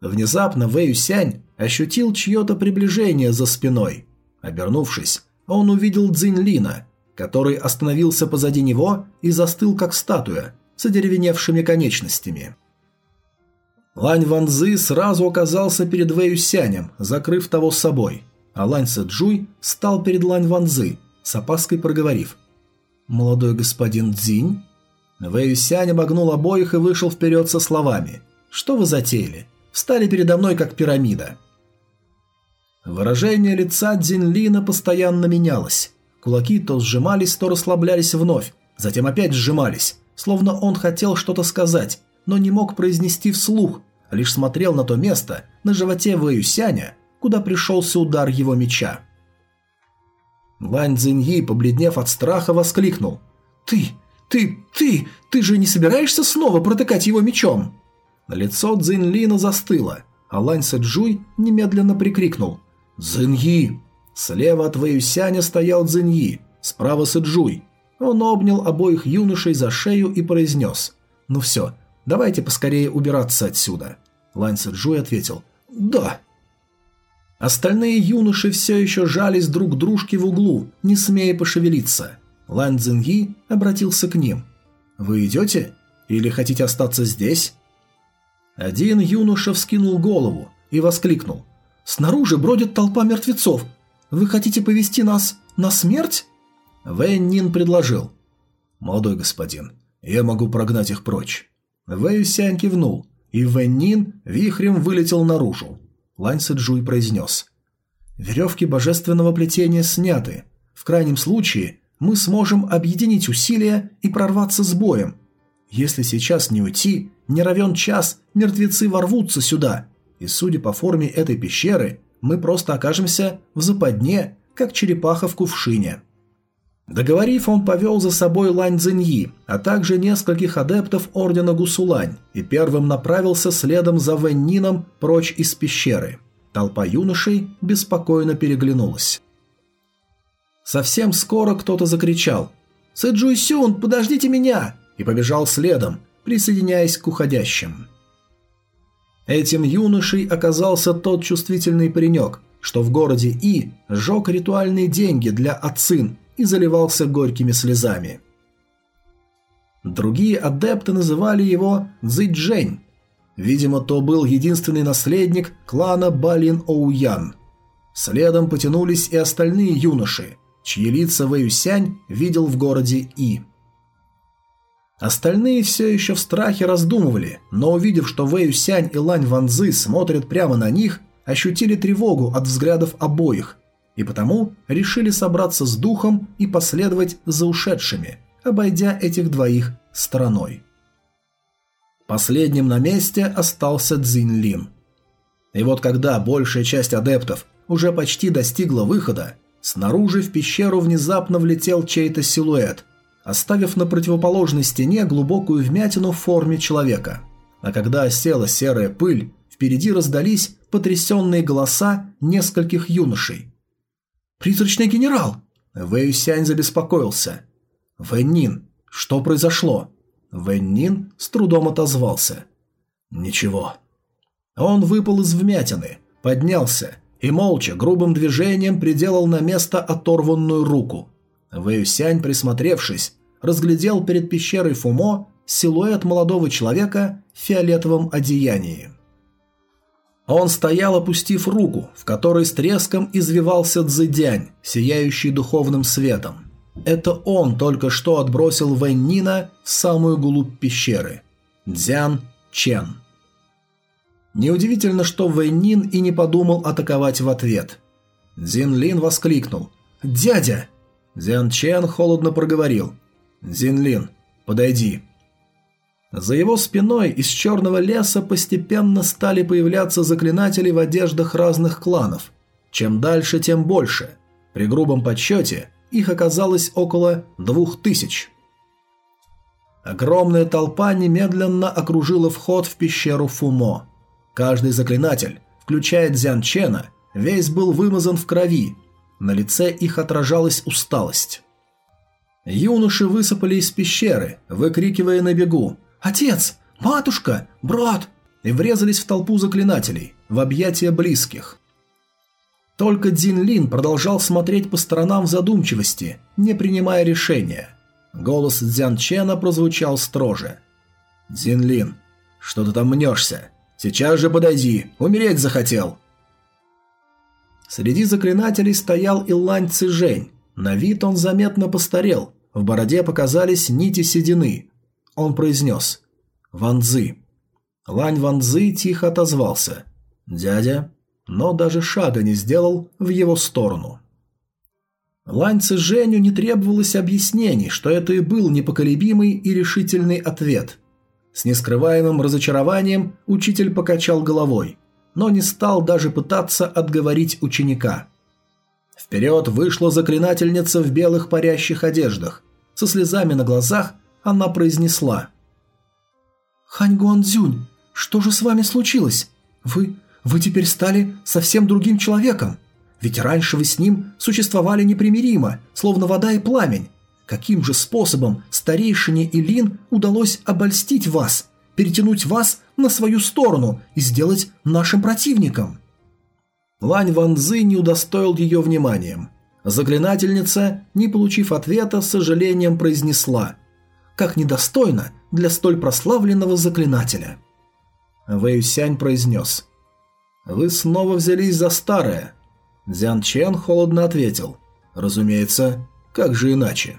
Внезапно Вэй Юсянь ощутил чье-то приближение за спиной. Обернувшись, он увидел Цзиньлина, который остановился позади него и застыл как статуя, с одеревеневшими конечностями. Лань Ванзы сразу оказался перед Вэй Сянем, закрыв того с собой, а Лань Сэджуй стал перед Лань Ванзы, с опаской проговорив. «Молодой господин Цзинь?» Вэй Сянь обогнул обоих и вышел вперед со словами. «Что вы затеяли? Встали передо мной как пирамида». Выражение лица Дзинлина постоянно менялось. Кулаки то сжимались, то расслаблялись вновь, затем опять сжимались, словно он хотел что-то сказать, но не мог произнести вслух, лишь смотрел на то место на животе Вэюсяня, куда пришелся удар его меча. Лань Цзиньи, побледнев от страха, воскликнул. «Ты, ты, ты, ты же не собираешься снова протыкать его мечом?» Лицо Цзиньлина застыло, а Лань Сэджуй немедленно прикрикнул. «Цзиньи!» Слева от Вэюсяня стоял Цзиньи, справа Сэджуй. Он обнял обоих юношей за шею и произнес. «Ну все, давайте поскорее убираться отсюда». Лань Сэджуй ответил. «Да». Остальные юноши все еще жались друг к дружке в углу, не смея пошевелиться. Лань Цзиньи обратился к ним. «Вы идете? Или хотите остаться здесь?» Один юноша вскинул голову и воскликнул. Снаружи бродит толпа мертвецов. Вы хотите повести нас на смерть?» Вэнь Нин предложил. «Молодой господин, я могу прогнать их прочь». Вэй Сянь кивнул, и Вэнь Нин вихрем вылетел наружу. Лань Сэджуй произнес. «Веревки божественного плетения сняты. В крайнем случае мы сможем объединить усилия и прорваться с боем. Если сейчас не уйти, не равен час, мертвецы ворвутся сюда, и судя по форме этой пещеры, мы просто окажемся в западне, как черепаха в кувшине. Договорив, он повел за собой Лань Цзиньи, а также нескольких адептов ордена Гусулань, и первым направился следом за Вэньнином прочь из пещеры. Толпа юношей беспокойно переглянулась. Совсем скоро кто-то закричал «Сэджуй Сюн, подождите меня!» и побежал следом, присоединяясь к уходящим. Этим юношей оказался тот чувствительный паренек, что в городе И сжег ритуальные деньги для Ацин и заливался горькими слезами. Другие адепты называли его Цзиджень. Видимо, то был единственный наследник клана Балин Оуян, Следом потянулись и остальные юноши, чьи лица Вэюсянь видел в городе И. Остальные все еще в страхе раздумывали, но увидев, что Вэюсянь и Лань Ванзы смотрят прямо на них, ощутили тревогу от взглядов обоих, и потому решили собраться с духом и последовать за ушедшими, обойдя этих двоих стороной. Последним на месте остался Цзинь Лин. И вот когда большая часть адептов уже почти достигла выхода, снаружи в пещеру внезапно влетел чей-то силуэт, оставив на противоположной стене глубокую вмятину в форме человека. А когда осела серая пыль, впереди раздались потрясенные голоса нескольких юношей. «Призрачный генерал!» Вэй Сянь забеспокоился. «Вэнь что произошло?» Вэнь с трудом отозвался. «Ничего». Он выпал из вмятины, поднялся и молча, грубым движением приделал на место оторванную руку. Вэюсянь, присмотревшись, разглядел перед пещерой Фумо силуэт молодого человека в фиолетовом одеянии. Он стоял, опустив руку, в которой с треском извивался Цзэдянь, сияющий духовным светом. Это он только что отбросил Вэньнина в самую глубь пещеры. Дзян Чен. Неудивительно, что Вэньнин и не подумал атаковать в ответ. Дзин Лин воскликнул. «Дядя!» Дзян Чен холодно проговорил. «Дзин Лин, подойди». За его спиной из черного леса постепенно стали появляться заклинатели в одеждах разных кланов. Чем дальше, тем больше. При грубом подсчете их оказалось около двух тысяч. Огромная толпа немедленно окружила вход в пещеру Фумо. Каждый заклинатель, включая Дзян Чена, весь был вымазан в крови. На лице их отражалась усталость. Юноши высыпали из пещеры, выкрикивая на бегу «Отец! Матушка! Брат!» и врезались в толпу заклинателей, в объятия близких. Только Дин Лин продолжал смотреть по сторонам в задумчивости, не принимая решения. Голос Дзян Чена прозвучал строже. «Дин Лин, что ты там мнешься? Сейчас же подойди, умереть захотел!» Среди заклинателей стоял Илань Цижень. На вид он заметно постарел, в бороде показались нити седины. Он произнес «Ванзы». Лань Ванзы тихо отозвался «Дядя, но даже шага не сделал в его сторону. Ланьце Женю не требовалось объяснений, что это и был непоколебимый и решительный ответ. С нескрываемым разочарованием учитель покачал головой, но не стал даже пытаться отговорить ученика. Вперед вышла заклинательница в белых парящих одеждах. Со слезами на глазах она произнесла. «Хань Гуанцзюнь, что же с вами случилось? Вы вы теперь стали совсем другим человеком. Ведь раньше вы с ним существовали непримиримо, словно вода и пламень. Каким же способом старейшине Илин удалось обольстить вас, перетянуть вас на свою сторону и сделать нашим противником?» Лань Ванзы не удостоил ее вниманием. Заклинательница, не получив ответа, с сожалением произнесла «Как недостойно для столь прославленного заклинателя». Вэйюсянь произнес «Вы снова взялись за старое». Дзян Чен холодно ответил. «Разумеется, как же иначе?»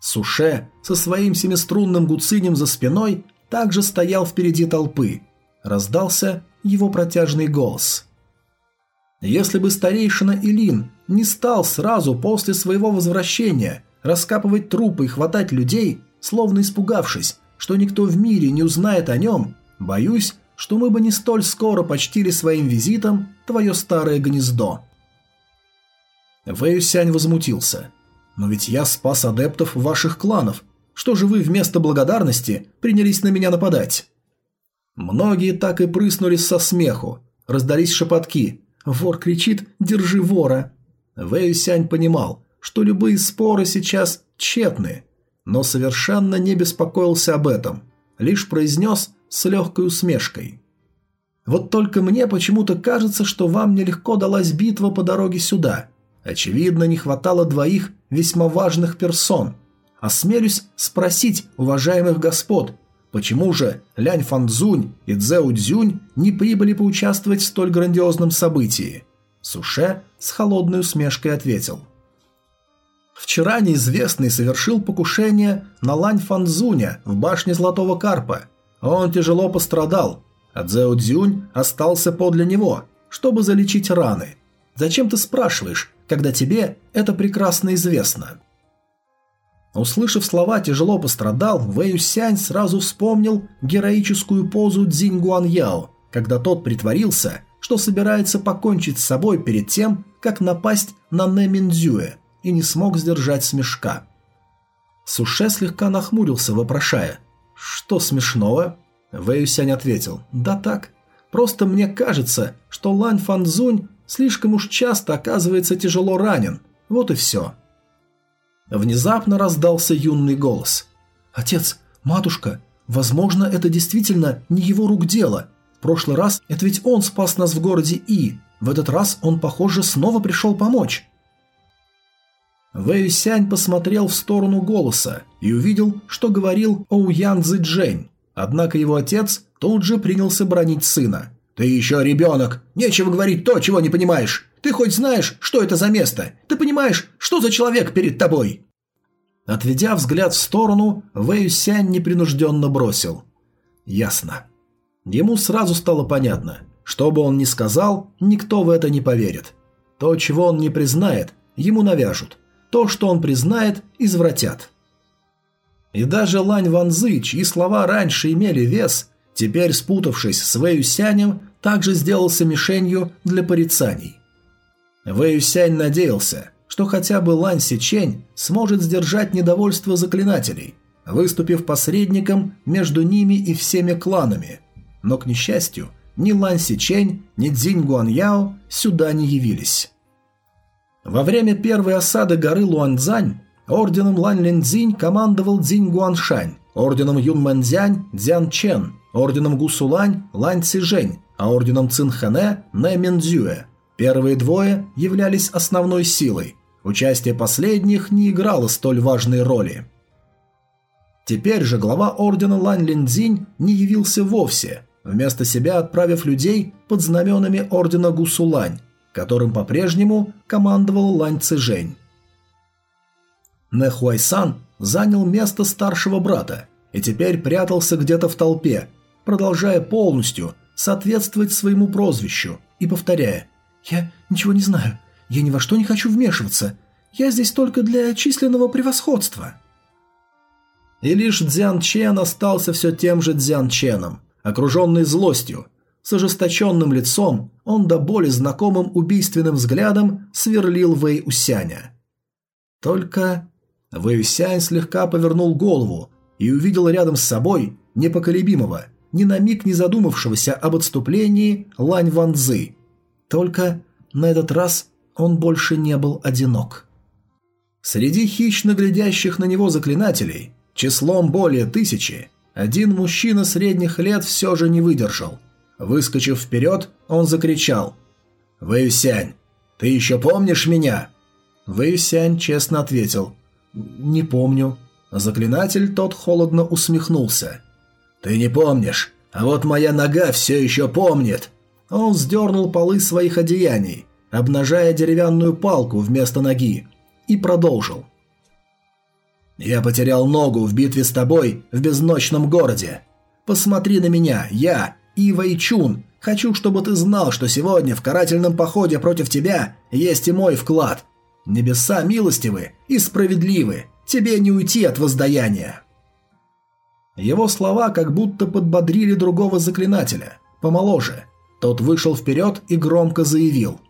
Суше со своим семиструнным гуцинем за спиной также стоял впереди толпы. Раздался его протяжный голос. Если бы старейшина Илин не стал сразу после своего возвращения раскапывать трупы и хватать людей, словно испугавшись, что никто в мире не узнает о нем, боюсь, что мы бы не столь скоро почтили своим визитом твое старое гнездо». Вэйюсянь возмутился. «Но ведь я спас адептов ваших кланов. Что же вы вместо благодарности принялись на меня нападать?» Многие так и прыснули со смеху. Раздались шепотки. «Вор кричит, держи вора!» Вэйюсянь понимал, что любые споры сейчас тщетны, но совершенно не беспокоился об этом. Лишь произнес с легкой усмешкой. «Вот только мне почему-то кажется, что вам нелегко далась битва по дороге сюда. Очевидно, не хватало двоих весьма важных персон. Осмелюсь спросить уважаемых господ, почему же Лянь Фанцзунь и Цзэу Цзюнь не прибыли поучаствовать в столь грандиозном событии? Суше с холодной усмешкой ответил. Вчера неизвестный совершил покушение на Лань Фанзуня в башне Золотого Карпа. Он тяжело пострадал, а Цзэо Цзюнь остался подле него, чтобы залечить раны. Зачем ты спрашиваешь, когда тебе это прекрасно известно?» Услышав слова «тяжело пострадал», Вэй Сянь сразу вспомнил героическую позу Цзинь Гуаньяо, когда тот притворился, что собирается покончить с собой перед тем, как напасть на Нэ Миндзюэ, и не смог сдержать смешка. Суше слегка нахмурился, вопрошая «Что смешного?» Вэй Сянь ответил «Да так, просто мне кажется, что Лань Фанзунь слишком уж часто оказывается тяжело ранен, вот и все». Внезапно раздался юный голос. «Отец, матушка, возможно, это действительно не его рук дело. В прошлый раз это ведь он спас нас в городе И. В этот раз он, похоже, снова пришел помочь». Вэй Сянь посмотрел в сторону голоса и увидел, что говорил Оуян Цзэджэнь. Однако его отец тут же принялся бронить сына. «Ты еще ребенок! Нечего говорить то, чего не понимаешь! Ты хоть знаешь, что это за место? Ты понимаешь, что за человек перед тобой?» Отведя взгляд в сторону, Вэй Сянь непринужденно бросил. «Ясно». Ему сразу стало понятно. Что бы он ни сказал, никто в это не поверит. То, чего он не признает, ему навяжут. То, что он признает, извратят. И даже Лань Ванзы, чьи слова раньше имели вес, теперь спутавшись с Вэюсянем, также сделался мишенью для порицаний. Вэюсянь надеялся, что хотя бы Лань Сичень сможет сдержать недовольство заклинателей, выступив посредником между ними и всеми кланами. Но, к несчастью, ни Лань Сичень, ни Цзинь Гуаньяо сюда не явились. Во время первой осады горы Луанцзань орденом Лань Линцзинь командовал Цзинь Гуаншань, орденом Юн Мэнзянь – Дзян Чен, орденом Гусулань – Лань Цзижень, а орденом Цинхане – Нэ Миндзюэ. Первые двое являлись основной силой. Участие последних не играло столь важной роли. Теперь же глава ордена Лань Линцзинь не явился вовсе, вместо себя отправив людей под знаменами ордена Гусулань, которым по-прежнему командовал Лань Цзэжэнь. Нэхуайсан занял место старшего брата и теперь прятался где-то в толпе, продолжая полностью соответствовать своему прозвищу и повторяя «Я ничего не знаю, я ни во что не хочу вмешиваться, я здесь только для численного превосходства». И лишь Дзян Чен остался все тем же Дзян Ченом, окруженный злостью, с ожесточенным лицом он до боли знакомым убийственным взглядом сверлил Вэй Усяня. Только Вэй Усянь слегка повернул голову и увидел рядом с собой непоколебимого, ни на миг не задумавшегося об отступлении Лань Ван Цзы. Только на этот раз он больше не был одинок. Среди хищно глядящих на него заклинателей, числом более тысячи, один мужчина средних лет все же не выдержал – Выскочив вперед, он закричал. «Вэйсянь, ты еще помнишь меня?» Вэйсянь честно ответил. «Не помню». Заклинатель тот холодно усмехнулся. «Ты не помнишь, а вот моя нога все еще помнит». Он сдернул полы своих одеяний, обнажая деревянную палку вместо ноги, и продолжил. «Я потерял ногу в битве с тобой в безночном городе. Посмотри на меня, я и Вэйчун, хочу, чтобы ты знал, что сегодня в карательном походе против тебя есть и мой вклад. Небеса милостивы и справедливы, тебе не уйти от воздаяния». Его слова как будто подбодрили другого заклинателя, помоложе. Тот вышел вперед и громко заявил.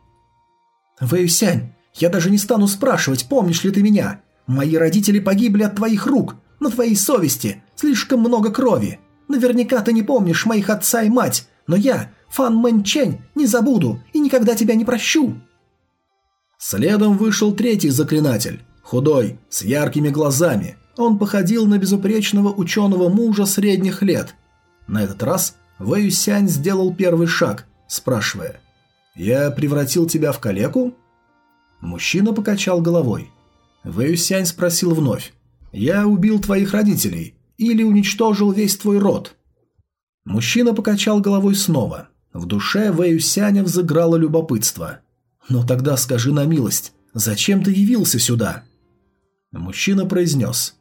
«Вэйсянь, я даже не стану спрашивать, помнишь ли ты меня. Мои родители погибли от твоих рук, на твоей совести слишком много крови. Наверняка ты не помнишь моих отца и мать, но я, Фан Мэн Чэнь, не забуду и никогда тебя не прощу». Следом вышел третий заклинатель, худой, с яркими глазами. Он походил на безупречного ученого мужа средних лет. На этот раз Вэй Сянь сделал первый шаг, спрашивая «Я превратил тебя в калеку?» Мужчина покачал головой. Вэй Сянь спросил вновь «Я убил твоих родителей или уничтожил весь твой род?» Мужчина покачал головой снова. В душе Вэюсяня взыграло любопытство. Но тогда скажи на милость, зачем ты явился сюда?» Мужчина произнес.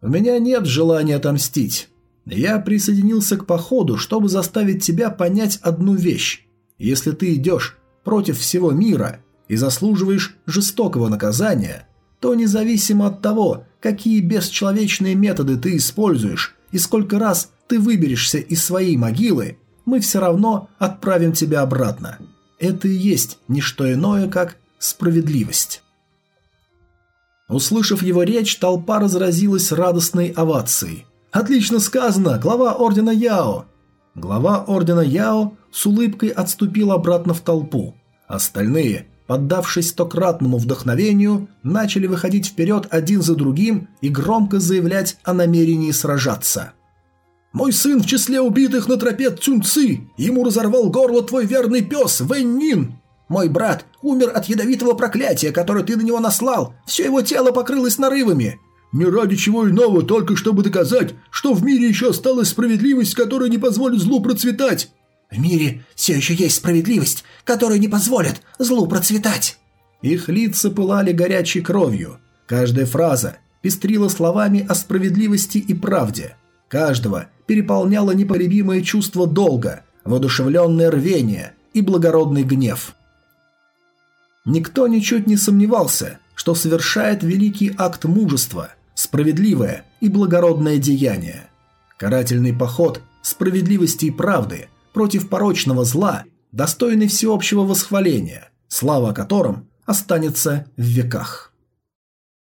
«У меня нет желания отомстить. Я присоединился к походу, чтобы заставить тебя понять одну вещь. Если ты идешь против всего мира и заслуживаешь жестокого наказания, то независимо от того, какие бесчеловечные методы ты используешь и сколько раз ты выберешься из своей могилы, мы все равно отправим тебя обратно. Это и есть не что иное, как справедливость. Услышав его речь, толпа разразилась радостной овацией. «Отлично сказано, глава Ордена Яо!» Глава Ордена Яо с улыбкой отступил обратно в толпу. Остальные, поддавшись стократному вдохновению, начали выходить вперед один за другим и громко заявлять о намерении сражаться. «Мой сын в числе убитых на тропе Цюнцы! Ему разорвал горло твой верный пес Вэньнин! Мой брат умер от ядовитого проклятия, которое ты на него наслал. Все его тело покрылось нарывами. Не ради чего иного, только чтобы доказать, что в мире еще осталась справедливость, которая не позволит злу процветать. В мире все еще есть справедливость, которая не позволит злу процветать. Их лица пылали горячей кровью. Каждая фраза пестрила словами о справедливости и правде. Каждого переполняло непоребимое чувство долга, воодушевленное рвение и благородный гнев. Никто ничуть не сомневался, что совершает великий акт мужества, справедливое и благородное деяние. Карательный поход справедливости и правды против порочного зла, достойный всеобщего восхваления, слава о котором останется в веках.